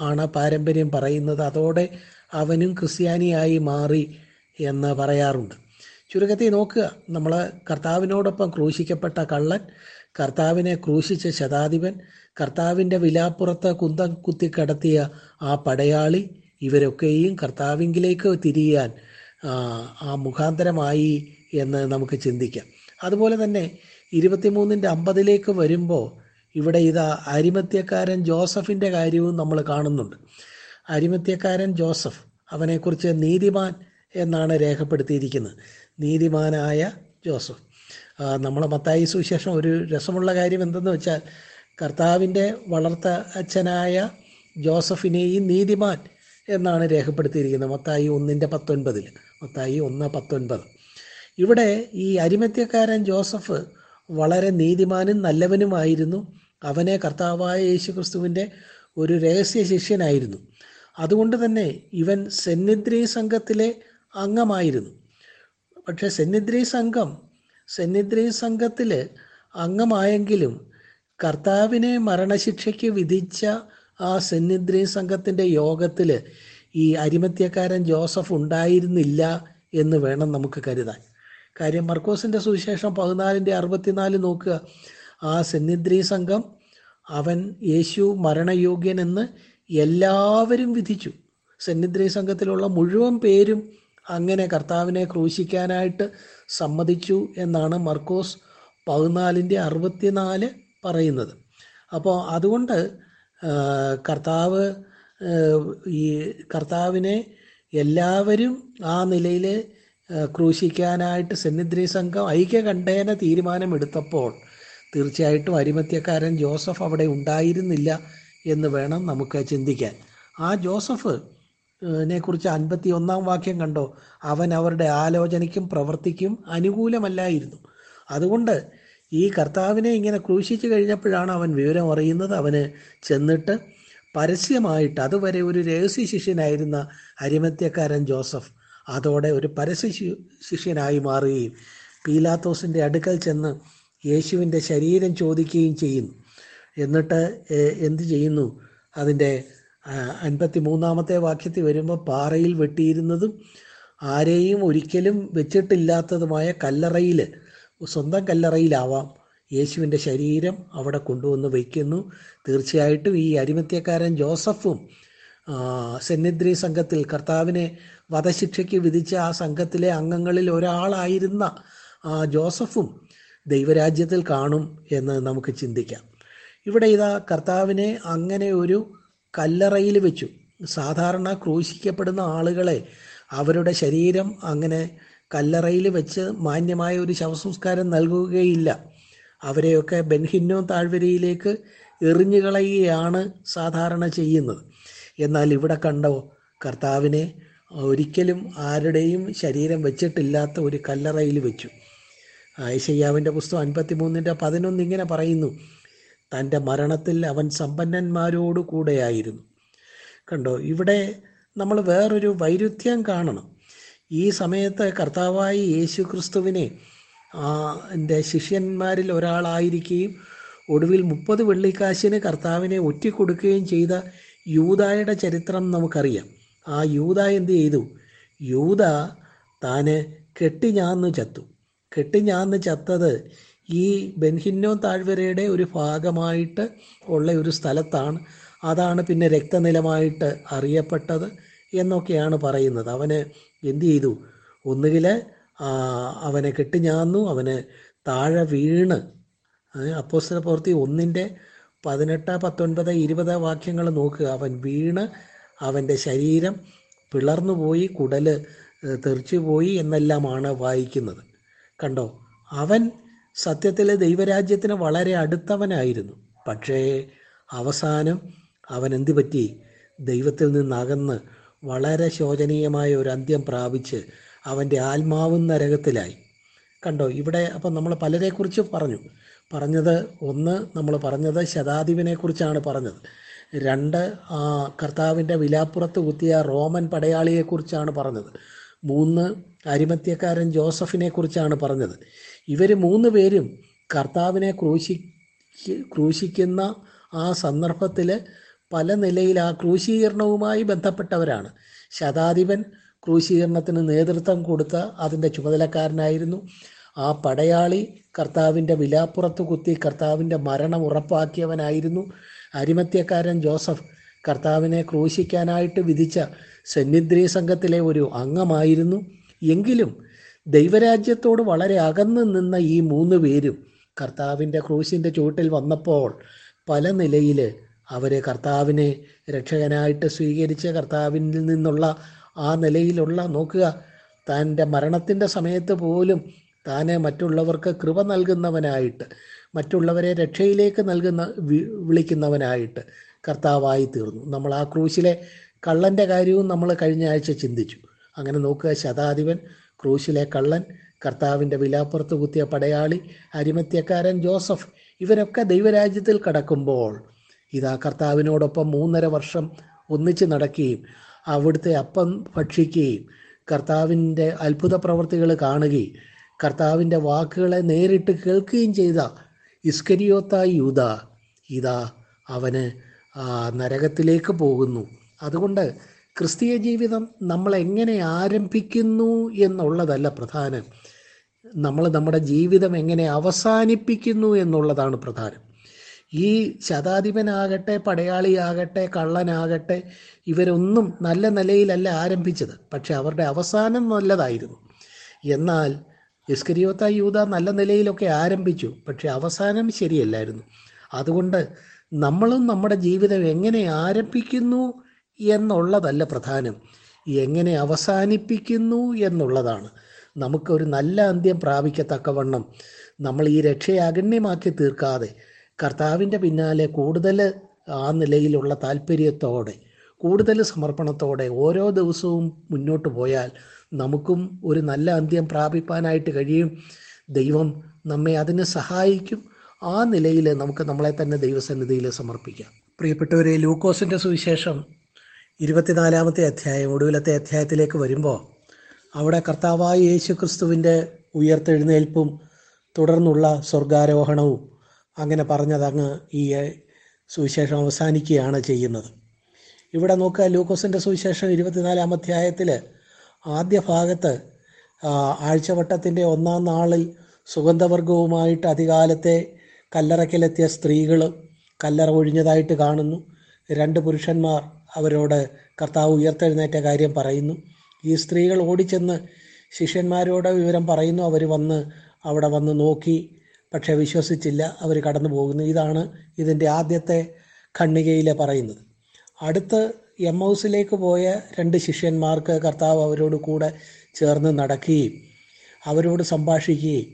ആണ് പാരമ്പര്യം പറയുന്നത്. അതോടെ അവനും ക്രിസ്ത്യാനിയായി മാറി എന്ന് പറയാറുണ്ട്. ചുരുക്കത്തിൽ നോക്കുക നമ്മൾ കർത്താവിനോടൊപ്പം ക്രൂശിക്കപ്പെട്ട കള്ളൻ കർത്താവിനെ ക്രൂശിച്ച ശതാധിപൻ കർത്താവിന്റെ വിലാപ്പുറത്ത് കുന്തം കുത്തി കടത്തിയ ആ പടയാളി ഇവരൊക്കെയും കർത്താവിങ്കിലേക്ക് തിരിയാൻ ആ മുഖാന്തരമായി എന്ന് നമുക്ക് ചിന്തിക്കാം. അതുപോലെ തന്നെ ഇരുപത്തിമൂന്നിന്റെ അമ്പതിലേക്ക് വരുമ്പോൾ ഇവിടെ ഇതാ അരിമത്യക്കാരൻ ജോസഫിന്റെ കാര്യവും നമ്മൾ കാണുന്നുണ്ട്. അരിമത്യക്കാരൻ ജോസഫ് അവനെക്കുറിച്ച് നീതിമാൻ എന്നാണ് രേഖപ്പെടുത്തിയിരിക്കുന്നത്. നീതിമാനായ ജോസഫ്. നമ്മൾ മത്തായി സുശേഷം ഒരു രസമുള്ള കാര്യം എന്തെന്ന് വെച്ചാൽ കർത്താവിന്റെ വളർത്ത അച്ഛനായ ജോസഫിനെയും നീതിമാൻ എന്നാണ് രേഖപ്പെടുത്തിയിരിക്കുന്നത് മത്തായി ഒന്നിന്റെ പത്തൊൻപതിൽ മത്തായി ഒന്ന് പത്തൊൻപത്. ഇവിടെ ഈ അരിമത്യക്കാരൻ ജോസഫ് വളരെ നീതിമാനും നല്ലവനുമായിരുന്നു. അവനെ കർത്താവായ യേശു ക്രിസ്തുവിന്റെ ഒരു രഹസ്യ ശിഷ്യനായിരുന്നു. അതുകൊണ്ട് തന്നെ ഇവൻ സെന്നിദ്രി സംഘത്തിലെ അംഗമായിരുന്നു. പക്ഷേ സെന്നിദ്രി സംഘം സെന്നിദ്രി സംഘത്തിൽ അംഗമായെങ്കിലും കർത്താവിനെ മരണശിക്ഷയ്ക്ക് വിധിച്ച ആ സെന്നിദ്രി സംഘത്തിന്റെ യോഗത്തിൽ ഈ അരിമത്യക്കാരൻ ജോസഫ് ഉണ്ടായിരുന്നില്ല എന്ന് വേണം നമുക്ക് കരുതാൻ. കാര്യം മർക്കോസിന്റെ സുവിശേഷം പതിനാലിന്റെ അറുപത്തിനാല് നോക്കുക. ആ സെന്നിദ്രി സംഘം അവൻ യേശു മരണയോഗ്യനെന്ന് എല്ലാവരും വിധിച്ചു. സെന്നിദ്രി സംഘത്തിലുള്ള മുഴുവൻ പേരും അങ്ങനെ കർത്താവിനെ ക്രൂശിക്കാനായിട്ട് സമ്മതിച്ചു എന്നാണ് മർക്കോസ് പതിനാലിന്റെ അറുപത്തിനാല് പറയുന്നത്. അപ്പോൾ അതുകൊണ്ട് കർത്താവ് ഈ കർത്താവിനെ എല്ലാവരും ആ നിലയിൽ ക്രൂശിക്കാനായിട്ട് സന്നിധ്രി സംഘം ഐക്യകണ്ഠേന തീരുമാനമെടുത്തപ്പോൾ തീർച്ചയായിട്ടും അരിമത്യക്കാരൻ ജോസഫ് അവിടെ ഉണ്ടായിരുന്നില്ല എന്ന് വേണം നമുക്ക് ചിന്തിക്കാൻ. ആ ജോസഫ് കുറിച്ച് അൻപത്തി ഒന്നാം വാക്യം കണ്ടോ? അവൻ അവരുടെ ആലോചനയ്ക്കും പ്രവർത്തിക്കും അനുകൂലമല്ലായിരുന്നു. അതുകൊണ്ട് ഈ കർത്താവിനെ ഇങ്ങനെ ക്രൂശിച്ചു കഴിഞ്ഞപ്പോഴാണ് അവൻ വിവരം അറിയുന്നത്. അവന് ചെന്നിട്ട് പരസ്യമായിട്ട് അതുവരെ ഒരു രഹസ്യ ശിഷ്യനായിരുന്ന അരിമത്യക്കാരൻ ജോസഫ് അതോടെ ഒരു പരസ്യ ശിഷ്യനായി മാറുകയും പീലാത്തോസിന്റെ അടുക്കൽ ചെന്ന് യേശുവിന്റെ ശരീരം ചോദിക്കുകയും ചെയ്യുന്നു എന്നിട്ട് എന്ത് ചെയ്യുന്നു? അതിന്റെ അൻപത്തി മൂന്നാമത്തെ വാക്യത്തിൽ വരുമ്പോൾ പാറയിൽ വെട്ടിയിരുന്നതും ആരെയും ഒരിക്കലും വെച്ചിട്ടില്ലാത്തതുമായ കല്ലറയിൽ സ്വന്തം കല്ലറയിലാവാം. യേശുവിന്റെ ശരീരം അവിടെ കൊണ്ടുവന്ന് വയ്ക്കുന്നു. തീർച്ചയായിട്ടും ഈ അരിമത്യക്കാരൻ ജോസഫും സെന്നിദ്രി സംഘത്തിൽ കർത്താവിനെ വധശിക്ഷയ്ക്ക് വിധിച്ച ആ സംഘത്തിലെ അംഗങ്ങളിൽ ഒരാളായിരുന്ന ജോസഫും ദൈവരാജ്യത്തിൽ കാണും എന്ന് നമുക്ക് ചിന്തിക്കാം. ഇവിടെ ഇതാ കർത്താവിനെ അങ്ങനെ ഒരു കല്ലറയിൽ വെച്ചു. സാധാരണ ക്രൂശിക്കപ്പെടുന്ന ആളുകളെ അവരുടെ ശരീരം അങ്ങനെ കല്ലറയിൽ വെച്ച് മാന്യമായ ഒരു ശവസംസ്കാരം നൽകുകയില്ല. അവരെയൊക്കെ ബെൻഹിന്നോ താഴ്വരയിലേക്ക് എറിഞ്ഞുകളയുകയാണ് സാധാരണ ചെയ്യുന്നത്. എന്നാൽ ഇവിടെ കണ്ടോ കർത്താവിനെ ഒരിക്കലും ആരുടെയും ശരീരം വെച്ചിട്ടില്ലാത്ത ഒരു കല്ലറയിൽ വെച്ചു. ഐശയ്യാവിന്റെ പുസ്തകം അൻപത്തി മൂന്നിന്റെ പതിനൊന്ന് ഇങ്ങനെ പറയുന്നു തന്റെ മരണത്തിൽ അവൻ സമ്പന്നന്മാരോടു കൂടെയായിരുന്നു. കണ്ടോ ഇവിടെ നമ്മൾ വേറൊരു വൈരുദ്ധ്യം കാണണം. ഈ സമയത്ത് കർത്താവായി യേശു ക്രിസ്തുവിനെ എന്റെ ശിഷ്യന്മാരിൽ ഒരാളായിരിക്കുകയും ഒടുവിൽ മുപ്പത് വെള്ളിക്കാശിന് കർത്താവിനെ ഒറ്റിക്കൊടുക്കുകയും ചെയ്ത യൂതായുടെ ചരിത്രം നമുക്കറിയാം. ആ യൂത എന്ത് ചെയ്തു? യൂത താന് കെട്ടിഞ്ഞാന്ന് ചത്തു. കെട്ടിഞ്ഞാന്ന് ചത്തത് ഈ ബെൻഹിന്നോ താഴ്വരയുടെ ഒരു ഭാഗമായിട്ട് ഉള്ള ഒരു സ്ഥലത്താണ്. അതാണ് പിന്നെ രക്തനിലമായിട്ട് അറിയപ്പെട്ടത് എന്നൊക്കെയാണ് പറയുന്നത്. അവന് എന്തു ചെയ്തു? ഒന്നുകിൽ അവനെ കെട്ടിഞ്ഞാന്നു അവന് താഴെ വീണ് അപ്പോസ്തല പ്രവൃത്തി ഒന്നിന്റെ പതിനെട്ട് പത്തൊൻപത് ഇരുപത് വാക്യങ്ങൾ നോക്കുക. അവൻ വീണ് അവന്റെ ശരീരം പിളർന്നു പോയി കുടൽ തെറിച്ചു പോയി എന്നെല്ലാമാണ് വായിക്കുന്നത്. കണ്ടോ? അവൻ സത്യത്തിൽ ദൈവരാജ്യത്തിന് വളരെ അടുത്തവനായിരുന്നു. പക്ഷേ അവസാനം അവൻ എന്ത് പറ്റി? ദൈവത്തിൽ നിന്നകന്ന് വളരെ ശോചനീയമായ ഒരു അന്ത്യം പ്രാപിച്ച് അവന്റെ ആത്മാവും നരകത്തിലായി. കണ്ടോ? ഇവിടെ അപ്പം നമ്മൾ പലരെക്കുറിച്ച് പറഞ്ഞു. പറഞ്ഞത് ഒന്ന് നമ്മൾ പറഞ്ഞത് ശതാധിപനെക്കുറിച്ചാണ് പറഞ്ഞത്. രണ്ട് ആ കർത്താവിന്റെ വിലാപ്പുറത്ത് കുത്തിയ റോമൻ പടയാളിയെക്കുറിച്ചാണ് പറഞ്ഞത്. മൂന്ന് അരിമത്യക്കാരൻ ജോസഫിനെ കുറിച്ചാണ് പറഞ്ഞത്. ഇവർ മൂന്ന് പേരും കർത്താവിനെ ക്രൂശി ക്രൂശിക്കുന്ന ആ സന്ദർഭത്തിൽ പല നിലയിൽ ആ ക്രൂശീകരണവുമായി ബന്ധപ്പെട്ടവരാണ്. ശതാധിപൻ ക്രൂശീകരണത്തിന് നേതൃത്വം കൊടുത്ത അതിന്റെ ചുമതലക്കാരനായിരുന്നു. ആ പടയാളി കർത്താവിന്റെ വിലാപ്പുറത്ത് കുത്തി കർത്താവിന്റെ മരണം ഉറപ്പാക്കിയവനായിരുന്നു അരിമത്യക്കാരൻ ജോസഫ്. കർത്താവിനെ ക്രൂശിക്കാനായിട്ട് വിധിച്ച സന്നിധ്രീ സംഘത്തിലെ ഒരു അംഗമായിരുന്നു. എങ്കിലും ദൈവരാജ്യത്തോട് വളരെ അകന്നു നിന്ന ഈ മൂന്ന് പേരും കർത്താവിന്റെ ക്രൂശിന്റെ ചുവട്ടിൽ വന്നപ്പോൾ പല നിലയിൽ അവർ കർത്താവിനെ രക്ഷകനായിട്ട് സ്വീകരിച്ച കർത്താവിൽ നിന്നുള്ള ആ നിലയിലുള്ള നോക്കുക തന്റെ മരണത്തിന്റെ സമയത്ത് പോലും താനെ മറ്റുള്ളവർക്ക് കൃപ നൽകുന്നവനായിട്ട് മറ്റുള്ളവരെ രക്ഷയിലേക്ക് നൽകുന്ന വിളിക്കുന്നവനായിട്ട് കർത്താവായി തീർന്നു. നമ്മൾ ആ ക്രൂശിലെ കള്ളന്റെ കാര്യവും നമ്മൾ കഴിഞ്ഞ ആഴ്ച ചിന്തിച്ചു. അങ്ങനെ നോക്കുക ശതാധിപൻ ക്രൂശിലെ കള്ളൻ കർത്താവിന്റെ വിലാപ്പുറത്ത് കുത്തിയ പടയാളി അരിമത്യക്കാരൻ ജോസഫ് ഇവരൊക്കെ ദൈവരാജ്യത്തിൽ കടക്കുമ്പോൾ ഇതാ കർത്താവിനോടൊപ്പം മൂന്നര വർഷം ഒന്നിച്ച് നടക്കുകയും അവിടുത്തെ അപ്പം ഭക്ഷിക്കുകയും കർത്താവിന്റെ അത്ഭുത പ്രവർത്തികൾ കാണുകയും കർത്താവിന്റെ വാക്കുകളെ നേരിട്ട് കേൾക്കുകയും ചെയ്ത ഇസ്കരിയോത്ത യൂത ഇതാ അവന് നരകത്തിലേക്ക് പോകുന്നു. അതുകൊണ്ട് ക്രിസ്തീയ ജീവിതം നമ്മൾ എങ്ങനെ ആരംഭിക്കുന്നു എന്നുള്ളതല്ല പ്രധാനം. നമ്മൾ നമ്മുടെ ജീവിതം എങ്ങനെ അവസാനിപ്പിക്കുന്നു എന്നുള്ളതാണ് പ്രധാനം. ഈ ശതാധിപനാകട്ടെ പടയാളിയാകട്ടെ കള്ളനാകട്ടെ ഇവരൊന്നും നല്ല നിലയിലല്ല ആരംഭിച്ചത്. പക്ഷെ അവരുടെ അവസാനം നല്ലതായിരുന്നു. എന്നാൽ ഇസ്കരിയോത്ത യൂത നല്ല നിലയിലൊക്കെ ആരംഭിച്ചു പക്ഷെ അവസാനം ശരിയല്ലായിരുന്നു. അതുകൊണ്ട് നമ്മളും നമ്മുടെ ജീവിതം എങ്ങനെ ആരംഭിക്കുന്നു എന്നുള്ളതല്ല പ്രധാനം. എങ്ങനെ അവസാനിപ്പിക്കുന്നു എന്നുള്ളതാണ്. നമുക്കൊരു നല്ല അന്ത്യം പ്രാപിക്കത്തക്കവണ്ണം നമ്മൾ ഈ രക്ഷയെ അഗണ്യമാക്കി തീർക്കാതെ കർത്താവിന്റെ പിന്നാലെ കൂടുതൽ ആ നിലയിലുള്ള താല്പര്യത്തോടെ കൂടുതൽ സമർപ്പണത്തോടെ ഓരോ ദിവസവും മുന്നോട്ട് പോയാൽ നമുക്കും ഒരു നല്ല അന്ത്യം പ്രാപിപ്പാനായിട്ട് കഴിയും. ദൈവം നമ്മെ അതിന് സഹായിക്കും. ആ നിലയിൽ നമുക്ക് നമ്മളെ തന്നെ ദൈവസന്നിധിയിൽ സമർപ്പിക്കാം. പ്രിയപ്പെട്ടവരെ ലൂക്കോസിന്റെ സുവിശേഷം ഇരുപത്തിനാലാമത്തെ അധ്യായം ഒടുവിലത്തെ അധ്യായത്തിലേക്ക് വരുമ്പോൾ അവിടെ കർത്താവായ യേശു ക്രിസ്തുവിന്റെ ഉയർത്തെഴുന്നേൽപ്പും തുടർന്നുള്ള സ്വർഗാരോഹണവും അങ്ങനെ പറഞ്ഞതങ്ങ് ഈ സുവിശേഷം അവസാനിക്കുകയാണ് ചെയ്യുന്നത്. ഇവിടെ നോക്കുക ലൂക്കോസിന്റെ സുവിശേഷം ഇരുപത്തിനാലാം അധ്യായത്തിൽ ആദ്യ ഭാഗത്ത് ആഴ്ചവട്ടത്തിന്റെ ഒന്നാം നാളിൽ സുഗന്ധവർഗവുമായിട്ട് അധികാലത്തെ കല്ലറയ്ക്കലെത്തിയ സ്ത്രീകൾ കല്ലറ ഒഴിഞ്ഞതായിട്ട് കാണുന്നു. രണ്ട് പുരുഷന്മാർ അവരോട് കർത്താവ് ഉയർത്തെഴുന്നേറ്റ കാര്യം പറയുന്നു. ഈ സ്ത്രീകൾ ഓടിച്ചെന്ന് ശിഷ്യന്മാരോട് വിവരം പറയുന്നു. അവർ വന്ന് അവിടെ വന്ന് നോക്കി പക്ഷേ വിശ്വസിച്ചില്ല. അവർ കടന്നു പോകുന്നു ഇതാണ് ഇതിന്റെ ആദ്യത്തെ ഖണ്ണികയിൽ പറയുന്നത്. അടുത്ത് എം ഹൗസിലേക്ക് പോയ രണ്ട് ശിഷ്യന്മാർക്ക് കർത്താവ് അവരോട് കൂടെ ചേർന്ന് നടക്കുകയും അവരോട് സംഭാഷിക്കുകയും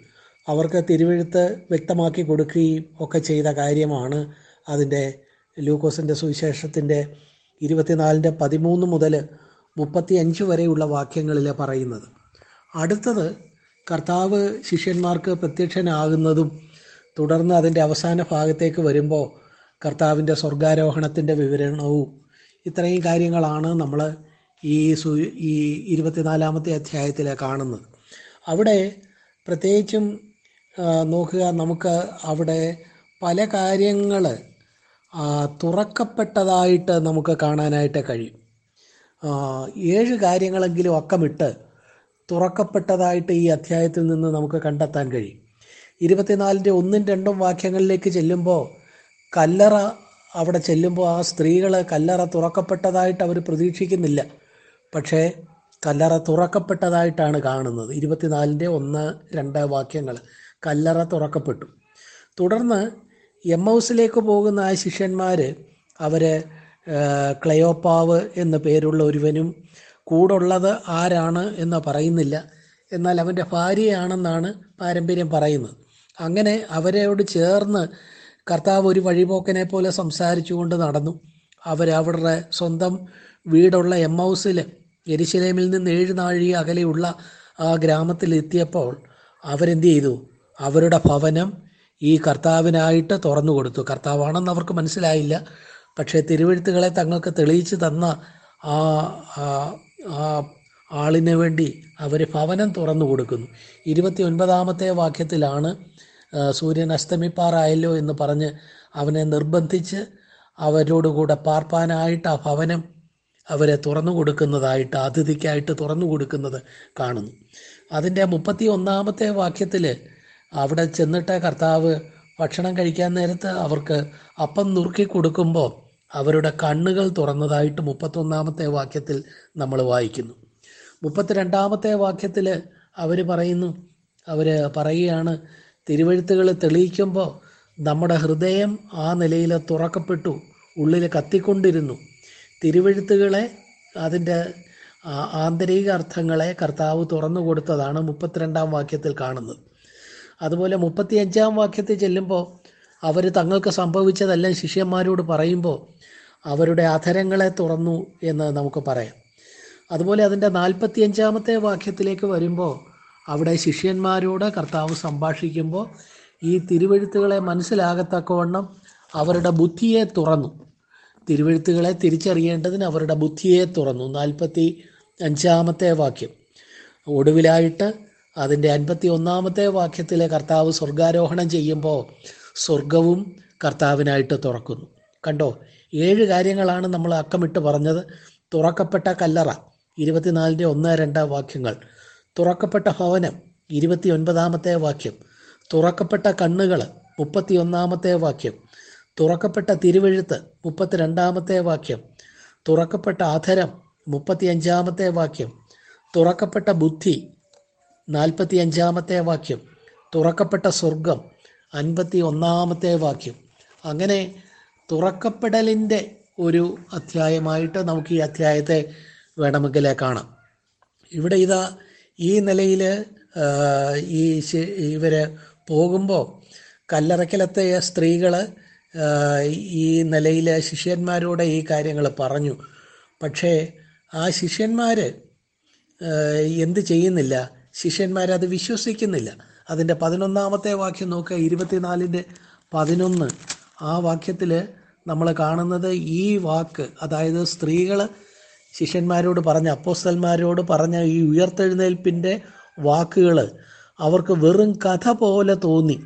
അവർക്ക് തിരുവഴുത്ത് വ്യക്തമാക്കി കൊടുക്കുകയും ഒക്കെ ചെയ്ത കാര്യമാണ് അതിന്റെ ലൂക്കോസിന്റെ സുവിശേഷത്തിന്റെ ഇരുപത്തിനാലിന്റെ പതിമൂന്ന് മുതൽ മുപ്പത്തി അഞ്ച് വരെയുള്ള വാക്യങ്ങളിൽ പറയുന്നത്. അടുത്തത് കർത്താവ് ശിഷ്യന്മാർക്ക് പ്രത്യക്ഷനാകുന്നതും തുടർന്ന് അതിന്റെ അവസാന ഭാഗത്തേക്ക് വരുമ്പോൾ കർത്താവിന്റെ സ്വർഗാരോഹണത്തിന്റെ വിവരണവും ഇത്രയും കാര്യങ്ങളാണ് നമ്മൾ ഈ സു ഈ ഇരുപത്തിനാലാമത്തെ അധ്യായത്തിൽ കാണുന്നത്. അവിടെ പ്രത്യേകിച്ചും നോക്കുക നമുക്ക് അവിടെ പല കാര്യങ്ങൾ തുറക്കപ്പെട്ടതായിട്ട് നമുക്ക് കാണാനായിട്ട് കഴിയും. ഏഴ് കാര്യങ്ങളെങ്കിലും അക്കമിട്ട് തുറക്കപ്പെട്ടതായിട്ട് ഈ അധ്യായത്തിൽ നിന്ന് നമുക്ക് കണ്ടെത്താൻ കഴിയും. ഇരുപത്തിനാലിന്റെ ഒന്നും രണ്ടും വാക്യങ്ങളിലേക്ക് ചെല്ലുമ്പോൾ കല്ലറ അവിടെ ചെല്ലുമ്പോൾ ആ സ്ത്രീകൾ കല്ലറ തുറക്കപ്പെട്ടതായിട്ട് അവർ പ്രതീക്ഷിക്കുന്നില്ല. പക്ഷേ കല്ലറ തുറക്കപ്പെട്ടതായിട്ടാണ് കാണുന്നത്. ഇരുപത്തിനാലിന്റെ ഒന്ന് രണ്ട് വാക്യങ്ങൾ കല്ലറ തുറക്കപ്പെട്ടു. തുടർന്ന് എം ഹൗസിലേക്ക് പോകുന്ന ആ ശിഷ്യന്മാർ അവർ ക്ലയോപ്പാവ് എന്ന പേരുള്ള ഒരുവനും കൂടുള്ളത് ആരാണ് എന്ന് പറയുന്നില്ല. എന്നാൽ അവന്റെ ഭാര്യയാണെന്നാണ് പാരമ്പര്യം പറയുന്നത്. അങ്ങനെ അവരോട് ചേർന്ന് കർത്താവ് ഒരു വഴിപോക്കനെ പോലെ സംസാരിച്ചുകൊണ്ട് നടന്നു. അവരവരുടെ സ്വന്തം വീടുള്ള എം ഹൗസിൽ എരിശിലേമിൽ നിന്ന് ഏഴ് നാഴി അകലെയുള്ള ആ ഗ്രാമത്തിൽ എത്തിയപ്പോൾ അവരെന്ത് ചെയ്തു? അവരുടെ ഭവനം ഈ കർത്താവിനായിട്ട് തുറന്നു കൊടുത്തു. കർത്താവാണെന്ന് അവർക്ക് മനസ്സിലായില്ല. പക്ഷേ തിരുവഴുത്തുകളെ തങ്ങൾക്ക് തെളിയിച്ചു തന്ന ആ ആളിന് വേണ്ടി അവർ ഭവനം തുറന്നു കൊടുക്കുന്നു. ഇരുപത്തി ഒൻപതാമത്തെ വാക്യത്തിലാണ് സൂര്യൻ അസ്തമിപ്പാറായല്ലോ എന്ന് പറഞ്ഞ് അവനെ നിർബന്ധിച്ച് അവരോടുകൂടെ പാർപ്പാനായിട്ട് ആ ഭവനം അവരെ തുറന്നു കൊടുക്കുന്നതായിട്ട് അതിഥിക്കായിട്ട് തുറന്നു കൊടുക്കുന്നത് കാണുന്നു. അതിന്റെ മുപ്പത്തി ഒന്നാമത്തെ വാക്യത്തിൽ അവിടെ ചെന്നിട്ട് കർത്താവ് ഭക്ഷണം കഴിക്കാൻ നേരത്ത് അവർക്ക് അപ്പം നുറുക്കി കൊടുക്കുമ്പോൾ അവരുടെ കണ്ണുകൾ തുറന്നതായിട്ട് മുപ്പത്തൊന്നാമത്തെ വാക്യത്തിൽ നമ്മൾ വായിക്കുന്നു. മുപ്പത്തിരണ്ടാമത്തെ വാക്യത്തിൽ അവർ പറയുന്നു അവർ പറയുകയാണ് തിരുവഴുത്തുകൾ തെളിയിക്കുമ്പോൾ നമ്മുടെ ഹൃദയം ആ നിലയിൽ തുറക്കപ്പെട്ടു ഉള്ളിൽ കത്തിക്കൊണ്ടിരുന്നു. തിരുവഴുത്തുകളെ അതിന്റെ ആന്തരിക അർത്ഥങ്ങളെ കർത്താവ് തുറന്നു കൊടുത്തതാണ് മുപ്പത്തിരണ്ടാം വാക്യത്തിൽ കാണുന്നത്. അതുപോലെ മുപ്പത്തിയഞ്ചാം വാക്യത്തിൽ ചെല്ലുമ്പോൾ അവർ തങ്ങൾക്ക് സംഭവിച്ചതെല്ലാം ശിഷ്യന്മാരോട് പറയുമ്പോൾ അവരുടെ അധരങ്ങളെ തുറന്നു എന്ന് നമുക്ക് പറയാം. അതുപോലെ അതിന്റെ നാൽപ്പത്തിയഞ്ചാമത്തെ വാക്യത്തിലേക്ക് വരുമ്പോൾ അവിടെ ശിഷ്യന്മാരോട് കർത്താവ് സംഭാഷിക്കുമ്പോൾ ഈ തിരുവഴുത്തുകളെ മനസ്സിലാകത്തക്കവണ്ണം അവരുടെ ബുദ്ധിയെ തുറന്നു. തിരുവഴുത്തുകളെ തിരിച്ചറിയേണ്ടതിന് അവരുടെ ബുദ്ധിയെ തുറന്നു. നാൽപ്പത്തി അഞ്ചാമത്തെ വാക്യം. ഒടുവിലായിട്ട് അതിന്റെ അൻപത്തി ഒന്നാമത്തെ വാക്യത്തിലെ കർത്താവ് സ്വർഗാരോഹണം ചെയ്യുമ്പോൾ സ്വർഗവും കർത്താവിനായിട്ട് തുറക്കുന്നു. കണ്ടോ? ഏഴ് കാര്യങ്ങളാണ് നമ്മൾ അക്കമിട്ട് പറഞ്ഞത്. തുറക്കപ്പെട്ട കല്ലറ. ഇരുപത്തിനാലിന്റെ ഒന്ന് രണ്ട് വാക്യങ്ങൾ. തുറക്കപ്പെട്ട ഭവനം ഇരുപത്തി ഒൻപതാമത്തെ വാക്യം. തുറക്കപ്പെട്ട കണ്ണുകൾ മുപ്പത്തി ഒന്നാമത്തെ വാക്യം. തുറക്കപ്പെട്ട തിരുവഴുത്ത് മുപ്പത്തിരണ്ടാമത്തെ വാക്യം. തുറക്കപ്പെട്ട അധരം മുപ്പത്തിയഞ്ചാമത്തെ വാക്യം. തുറക്കപ്പെട്ട ബുദ്ധി നാൽപ്പത്തി അഞ്ചാമത്തെ വാക്യം. തുറക്കപ്പെട്ട സ്വർഗം അൻപത്തി ഒന്നാമത്തെ വാക്യം. അങ്ങനെ തുറക്കപ്പെടലിന്റെ ഒരു അധ്യായമായിട്ട് നമുക്ക് ഈ അധ്യായത്തെ വേണമെങ്കിൽ കാണാം. ഇവിടെ ഇതാ ഈ നിലയിൽ ഈ ഇവർ പോകുമ്പോൾ കല്ലറക്കലത്തെ സ്ത്രീകൾ ഈ നിലയിൽ ശിഷ്യന്മാരോട് ഈ കാര്യങ്ങൾ പറഞ്ഞു. പക്ഷേ ആ ശിഷ്യന്മാർ എന്ത് ചെയ്യുന്നില്ല? ശിഷ്യന്മാരത് വിശ്വസിക്കുന്നില്ല. അതിന്റെ പതിനൊന്നാമത്തെ വാക്യം നോക്കുക. ഇരുപത്തിനാലിന്റെ പതിനൊന്ന്. ആ വാക്യത്തിൽ നമ്മൾ കാണുന്നത് ഈ വാക്ക് അതായത് സ്ത്രീകൾ ശിഷ്യന്മാരോട് പറഞ്ഞ അപ്പോസ്തന്മാരോട് പറഞ്ഞ ഈ ഉയർത്തെഴുന്നേൽപ്പിന്റെ വാക്കുകൾ അവർക്ക് വെറും കഥ പോലെ തോന്നി.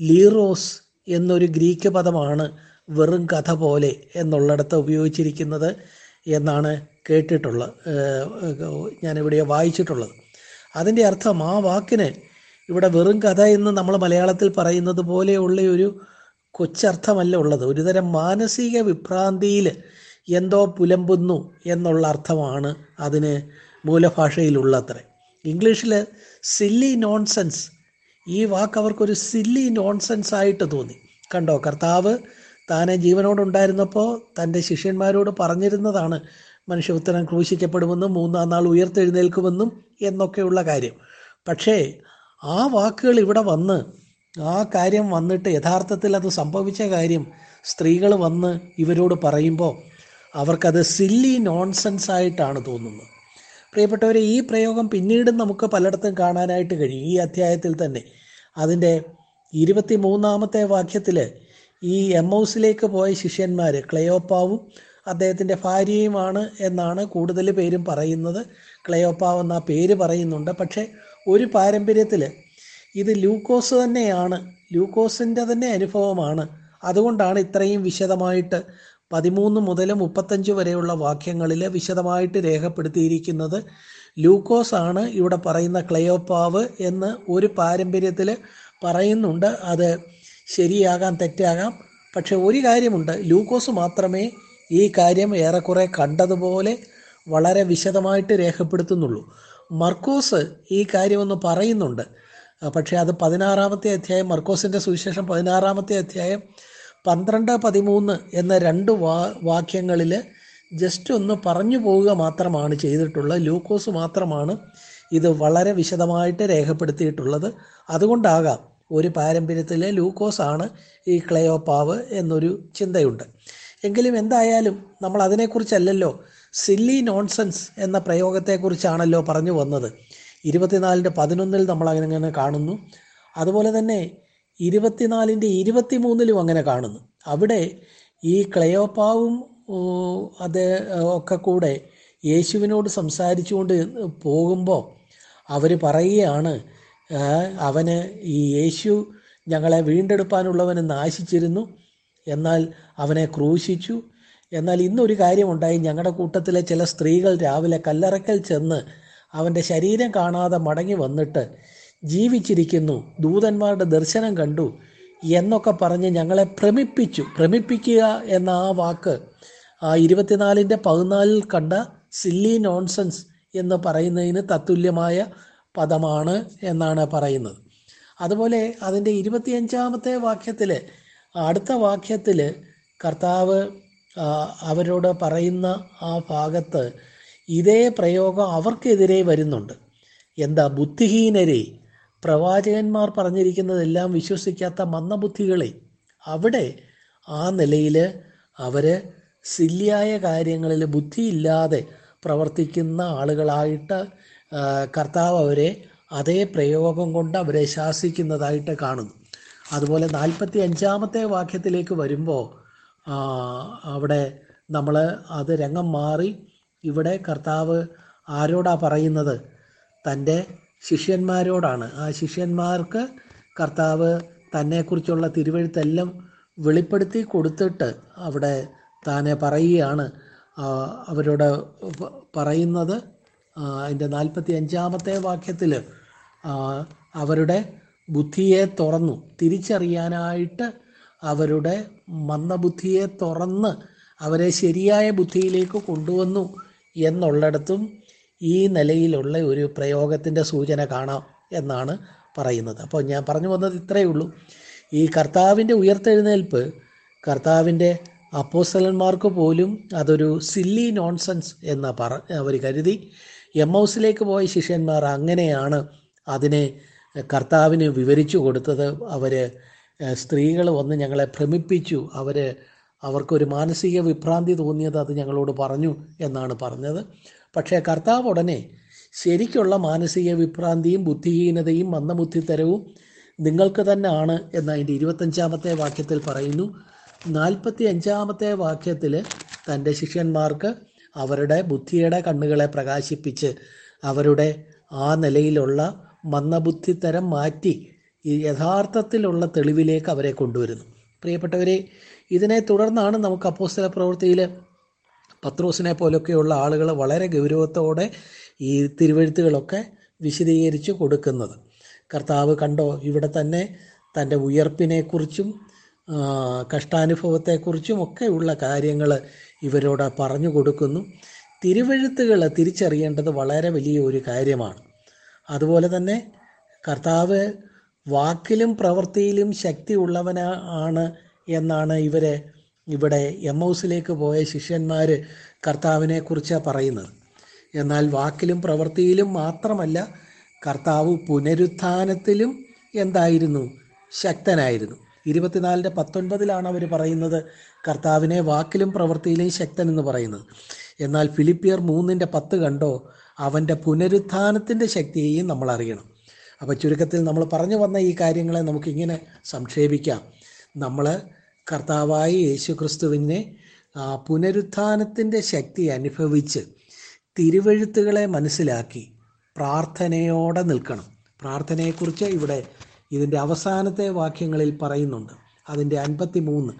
ലീറോസ് എന്നൊരു ഗ്രീക്ക് പദമാണ് വെറും കഥ പോലെ എന്നുള്ളിടത്ത് ഉപയോഗിച്ചിരിക്കുന്നത് എന്നാണ് കേട്ടിട്ടുള്ളത് ഞാനിവിടെ വായിച്ചിട്ടുള്ളത്. അതിന്റെ അർത്ഥം ആ വാക്കിന് ഇവിടെ വെറും കഥ എന്ന് നമ്മൾ മലയാളത്തിൽ പറയുന്നത് പോലെയുള്ള ഒരു കൊച്ചർത്ഥമല്ല ഉള്ളത്. ഒരുതരം മാനസിക വിഭ്രാന്തിയിൽ എന്തോ പുലമ്പുന്നു എന്നുള്ള അർത്ഥമാണ് അതിന് മൂലഭാഷയിലുള്ളത്രേ. ഇംഗ്ലീഷിൽ സില്ലി നോൺസെൻസ് ഈ വാക്ക് അവർക്കൊരു സില്ലി നോൺസെൻസ് ആയിട്ട് തോന്നി. കണ്ടോ? കർത്താവ് താനെ ജീവനോടുണ്ടായിരുന്നപ്പോൾ തന്റെ ശിഷ്യന്മാരോട് പറഞ്ഞിരുന്നതാണ് മനുഷ്യ ഉത്തരം ക്രൂശിക്കപ്പെടുമെന്നും മൂന്നാം നാൾ ഉയർത്തെഴുന്നേൽക്കുമെന്നും എന്നൊക്കെയുള്ള കാര്യം. പക്ഷേ ആ വാക്കുകൾ ഇവിടെ വന്ന് ആ കാര്യം വന്നിട്ട് യഥാർത്ഥത്തിൽ അത് സംഭവിച്ച കാര്യം സ്ത്രീകൾ വന്ന് ഇവരോട് പറയുമ്പോൾ അവർക്കത് സില്ലി നോൺസെൻസ് ആയിട്ടാണ് തോന്നുന്നത്. പ്രിയപ്പെട്ടവരെ ഈ പ്രയോഗം പിന്നീട് നമുക്ക് പലയിടത്തും കാണാനായിട്ട് കഴിയും. ഈ അധ്യായത്തിൽ തന്നെ അതിന്റെ ഇരുപത്തി മൂന്നാമത്തെ വാക്യത്തിൽ ഈ എം ഹൗസിലേക്ക് പോയ ശിഷ്യന്മാർ ക്ലയോപ്പാവും അദ്ദേഹത്തിന്റെ ഭാര്യയുമാണ് എന്നാണ് കൂടുതൽ പേരും പറയുന്നത്. ക്ലയോപ്പാവ് എന്ന പേര് പറയുന്നുണ്ട്. പക്ഷേ ഒരു പാരമ്പര്യത്തിൽ ഇത് ലൂക്കോസ് തന്നെയാണ് ലൂക്കോസിന്റെ തന്നെ അനുഭവമാണ്. അതുകൊണ്ടാണ് ഇത്രയും വിശദമായിട്ട് പതിമൂന്ന് മുതൽ മുപ്പത്തഞ്ച് വരെയുള്ള വാക്യങ്ങളിൽ വിശദമായിട്ട് രേഖപ്പെടുത്തിയിരിക്കുന്നത് ലൂക്കോസ് ആണ് ഇവിടെ പറയുന്ന ക്ലയോപ്പാവ് എന്ന് ഒരു പാരമ്പര്യത്തിൽ പറയുന്നുണ്ട്. അത് ശരിയാകാം തെറ്റാകാം. പക്ഷെ ഒരു കാര്യമുണ്ട് ലൂക്കോസ് മാത്രമേ ഈ കാര്യം ഏറെക്കുറെ കണ്ടതുപോലെ വളരെ വിശദമായിട്ട് രേഖപ്പെടുത്തുന്നുള്ളൂ. മർക്കോസ് ഈ കാര്യമൊന്ന് പറയുന്നുണ്ട്. പക്ഷേ അത് പതിനാറാമത്തെ അധ്യായം മർക്കോസിന്റെ സുവിശേഷം പതിനാറാമത്തെ അധ്യായം പന്ത്രണ്ട് പതിമൂന്ന് എന്ന രണ്ട് വാ വാക്യങ്ങളിൽ ജസ്റ്റ് ഒന്ന് പറഞ്ഞു പോവുക മാത്രമാണ് ചെയ്തിട്ടുള്ളത് ലൂക്കോസ് മാത്രമാണ് ഇത് വളരെ വിശദമായിട്ട് രേഖപ്പെടുത്തിയിട്ടുള്ളത്. അതുകൊണ്ടാകാം ഒരു പാരമ്പര്യത്തിലെ ലൂക്കോസാണ് ഈ ക്ലയോപ്പാവ് എന്നൊരു ചിന്തയുണ്ട്. എങ്കിലും എന്തായാലും നമ്മൾ അതിനെക്കുറിച്ചല്ലല്ലോ സില്ലി നോൺസെൻസ് എന്ന പ്രയോഗത്തെക്കുറിച്ചാണല്ലോ പറഞ്ഞു വന്നത്. ഇരുപത്തിനാലിന്റെ പതിനൊന്നിൽ നമ്മൾ അങ്ങനെ കാണുന്നു. അതുപോലെ തന്നെ ഇരുപത്തിനാലിന്റെ ഇരുപത്തിമൂന്നിലും അങ്ങനെ കാണുന്നു. അവിടെ ഈ ക്ലയോപ്പാവും അത് ഒക്കെ കൂടെ യേശുവിനോട് സംസാരിച്ചുകൊണ്ട് പോകുമ്പോൾ അവർ പറയുകയാണ് അവന് ഈ യേശു ഞങ്ങളെ വീണ്ടെടുപ്പാനുള്ളവന് നാശിച്ചിരുന്നു എന്നാൽ അവനെ ക്രൂശിച്ചു. എന്നാൽ ഇന്നൊരു കാര്യമുണ്ടായി ഞങ്ങളുടെ കൂട്ടത്തിലെ ചില സ്ത്രീകൾ രാവിലെ കല്ലറക്കൽ ചെന്ന് അവന്റെ ശരീരം കാണാതെ മടങ്ങി വന്നിട്ട് ജീവിച്ചിരിക്കുന്നു. ദൂതന്മാരുടെ ദർശനം കണ്ടു. എന്നൊക്കെ പറഞ്ഞ് ഞങ്ങളെ ഭ്രമിപ്പിച്ചു. ഭ്രമിപ്പിക്കുക എന്ന ആ വാക്ക് ആ ഇരുപത്തിനാലിന്റെ പതിനാലിൽ കണ്ട സില്ലി നോൺസെൻസ് എന്ന് പറയുന്നതിന് തത്തുല്യമായ പദമാണ് എന്നാണ് പറയുന്നത്. അതുപോലെ അതിന്റെ ഇരുപത്തിയഞ്ചാമത്തെ വാക്യത്തിൽ അടുത്ത വാക്യത്തിൽ കർത്താവ് അവരോട് പറയുന്ന ആ ഭാഗത്ത് ഇതേ പ്രയോഗം അവർക്കെതിരെ വരുന്നുണ്ട്. എന്താ ബുദ്ധിഹീനരെ പ്രവാചകന്മാർ പറഞ്ഞിരിക്കുന്നതെല്ലാം വിശ്വസിക്കാത്ത മന്ദബുദ്ധികളെ അവിടെ ആ നിലയിൽ അവർ സില്ലിയായ കാര്യങ്ങളിൽ ബുദ്ധിയില്ലാതെ പ്രവർത്തിക്കുന്ന ആളുകളായിട്ട് കർത്താവ് അവരെ അതേ പ്രയോഗം കൊണ്ട് അവരെ ശാസിക്കുന്നതായിട്ട് കാണുന്നു. അതുപോലെ നാൽപ്പത്തി അഞ്ചാമത്തെ വാക്യത്തിലേക്ക് വരുമ്പോൾ അവിടെ നമ്മൾ അത് രംഗം മാറി ഇവിടെ കർത്താവ് ആരോടാ പറയുന്നത്? തന്റെ ശിഷ്യന്മാരോടാണ്. ആ ശിഷ്യന്മാർക്ക് കർത്താവ് തന്നെക്കുറിച്ചുള്ള തിരുവഴുത്തെല്ലാം വെളിപ്പെടുത്തി കൊടുത്തിട്ട് അവിടെ താനെ പറയുകയാണ്. അവരോട് പറയുന്നത് അതിന്റെ നാൽപ്പത്തി അഞ്ചാമത്തെ വാക്യത്തിൽ അവരുടെ ബുദ്ധിയെ തുറന്നു. തിരിച്ചറിയാനായിട്ട് അവരുടെ മന്ദബുദ്ധിയെ തുറന്ന് അവരെ ശരിയായ ബുദ്ധിയിലേക്ക് കൊണ്ടുവന്നു എന്നുള്ളിടത്തും ഈ നിലയിലുള്ള ഒരു പ്രയോഗത്തിന്റെ സൂചന കാണാം എന്നാണ് പറയുന്നത്. അപ്പോൾ ഞാൻ പറഞ്ഞു വന്നത് ഇത്രയേ ഉള്ളൂ. ഈ കർത്താവിന്റെ ഉയർത്തെഴുന്നേൽപ്പ് കർത്താവിന്റെ അപ്പോസ്റ്റലന്മാർക്ക് പോലും അതൊരു സില്ലി നോൺസെൻസ് എന്ന് പറ അവർ കരുതി. എം ഹൗസിലേക്ക് പോയ ശിഷ്യന്മാർ അങ്ങനെയാണ് അതിനെ കർത്താവിന് വിവരിച്ചു കൊടുത്തത്. അവർ സ്ത്രീകൾ വന്ന് ഞങ്ങളെ ഭ്രമിപ്പിച്ചു. അവർ അവർക്കൊരു മാനസിക വിഭ്രാന്തി തോന്നിയത് അത് ഞങ്ങളോട് പറഞ്ഞു എന്നാണ് പറഞ്ഞത്. പക്ഷേ കർത്താവ് ഉടനെ ശരിക്കുള്ള മാനസിക വിഭ്രാന്തിയും ബുദ്ധിഹീനതയും മന്ദബുദ്ധിത്തരവും നിങ്ങൾക്ക് തന്നെ ആണ് എന്ന് അതിന്റെ ഇരുപത്തഞ്ചാമത്തെ വാക്യത്തിൽ പറയുന്നു. നാൽപ്പത്തി അഞ്ചാമത്തെ വാക്യത്തിൽ തന്റെ ശിഷ്യന്മാർക്ക് അവരുടെ ബുദ്ധിയുടെ കണ്ണുകളെ പ്രകാശിപ്പിച്ച് അവരുടെ ആ നിലയിലുള്ള മന്ദബുദ്ധിത്തരം മാറ്റി യഥാർത്ഥത്തിലുള്ള തെളിവിലേക്ക് അവരെ കൊണ്ടുവരുന്നു. പ്രിയപ്പെട്ടവരെ ഇതിനെ തുടർന്നാണ് നമുക്ക് അപ്പോസ്തല പ്രവൃത്തിയിൽ പത്രോസിനെ പോലൊക്കെയുള്ള ആളുകൾ വളരെ ഗൗരവത്തോടെ ഈ തിരുവഴുത്തുകളൊക്കെ വിശദീകരിച്ച് കൊടുക്കുന്നത്. കർത്താവ് കണ്ടോ ഇവിടെ തന്നെ തന്റെ ഉയർപ്പിനെക്കുറിച്ചും കഷ്ടാനുഭവത്തെക്കുറിച്ചും ഒക്കെയുള്ള കാര്യങ്ങൾ ഇവരോട് പറഞ്ഞു കൊടുക്കുന്നു. തിരുവഴുത്തുകൾ തിരിച്ചറിയേണ്ടത് വളരെ വലിയ ഒരു കാര്യമാണ്. അതുപോലെ തന്നെ കർത്താവ് വാക്കിലും പ്രവൃത്തിയിലും ശക്തി ഉള്ളവനാണ് എന്നാണ് ഇവരെ ഇവിടെ എം ഹൗസിലേക്ക് പോയ ശിഷ്യന്മാർ കർത്താവിനെ കുറിച്ചാണ് പറയുന്നത്. എന്നാൽ വാക്കിലും പ്രവൃത്തിയിലും മാത്രമല്ല കർത്താവ് പുനരുത്ഥാനത്തിലും എന്തായിരുന്നു? ശക്തനായിരുന്നു. ഇരുപത്തിനാലിന്റെ പത്തൊൻപതിലാണ് അവർ പറയുന്നത് കർത്താവിനെ വാക്കിലും പ്രവൃത്തിയിലും ശക്തൻ എന്ന് പറയുന്നത്. എന്നാൽ ഫിലിപ്പിയർ മൂന്നിന്റെ പത്ത് കണ്ടോ? അവന്റെ പുനരുത്ഥാനത്തിന്റെ ശക്തിയെയും നമ്മൾ അറിയണം. അപ്പോൾ ചുരുക്കത്തിൽ നമ്മൾ പറഞ്ഞു വന്ന ഈ കാര്യങ്ങളെ നമുക്കിങ്ങനെ സംക്ഷേപിക്കാം. നമ്മൾ കർത്താവായ യേശു ക്രിസ്തുവിനെ ആ പുനരുത്ഥാനത്തിന്റെ ശക്തി അനുഭവിച്ച് തിരുവഴുത്തുകളെ മനസ്സിലാക്കി പ്രാർത്ഥനയോടെ നിൽക്കണം. പ്രാർത്ഥനയെക്കുറിച്ച് ഇവിടെ ഇതിന്റെ അവസാനത്തെ വാക്യങ്ങളിൽ പറയുന്നുണ്ട്. അതിന്റെ അൻപത്തി മൂന്ന്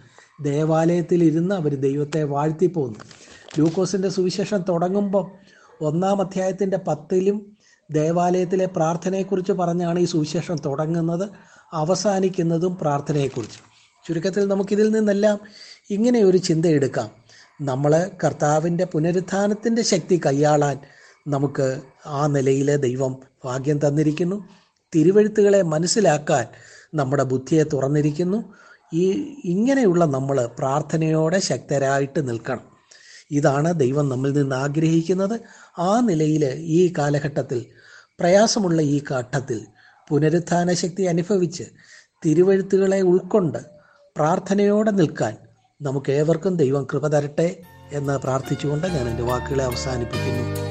ദേവാലയത്തിൽ ഇരുന്ന് അവർ ദൈവത്തെ വാഴ്ത്തിപ്പോന്നു. ലൂക്കോസിന്റെ സുവിശേഷം തുടങ്ങുമ്പോൾ ഒന്നാം അധ്യായത്തിന്റെ പത്തിലും ദേവാലയത്തിലെ പ്രാർത്ഥനയെക്കുറിച്ച് പറഞ്ഞാണ് ഈ സുവിശേഷം തുടങ്ങുന്നത്. അവസാനിക്കുന്നതും പ്രാർത്ഥനയെക്കുറിച്ച്. ചുരുക്കത്തിൽ നമുക്കിതിൽ നിന്നെല്ലാം ഇങ്ങനെ ഒരു ചിന്തയെടുക്കാം നമ്മൾ കർത്താവിന്റെ പുനരുത്ഥാനത്തിന്റെ ശക്തി കൈയാളാൻ നമുക്ക് ആ നിലയിൽ ദൈവം ഭാഗ്യം തന്നിരിക്കുന്നു. തിരുവഴുത്തുകളെ മനസ്സിലാക്കാൻ നമ്മുടെ ബുദ്ധിയെ തുറന്നിരിക്കുന്നു. ഈ ഇങ്ങനെയുള്ള നമ്മൾ പ്രാർത്ഥനയോടെ ശക്തരായിട്ട് നിൽക്കണം. ഇതാണ് ദൈവം നമ്മിൽ നിന്ന് ആഗ്രഹിക്കുന്നത്. ആ നിലയിൽ ഈ കാലഘട്ടത്തിൽ പ്രയാസമുള്ള ഈ ഘട്ടത്തിൽ പുനരുത്ഥാന ശക്തി അനുഭവിച്ച് തിരുവഴുത്തുകളെ ഉൾക്കൊണ്ട് പ്രാർത്ഥനയോടെ നിൽക്കാൻ നമുക്ക് ഏവർക്കും ദൈവം കൃപ തരട്ടെ എന്ന് പ്രാർത്ഥിച്ചുകൊണ്ട് ഞാൻ എന്റെ വാക്കുകളെ അവസാനിപ്പിക്കുന്നു.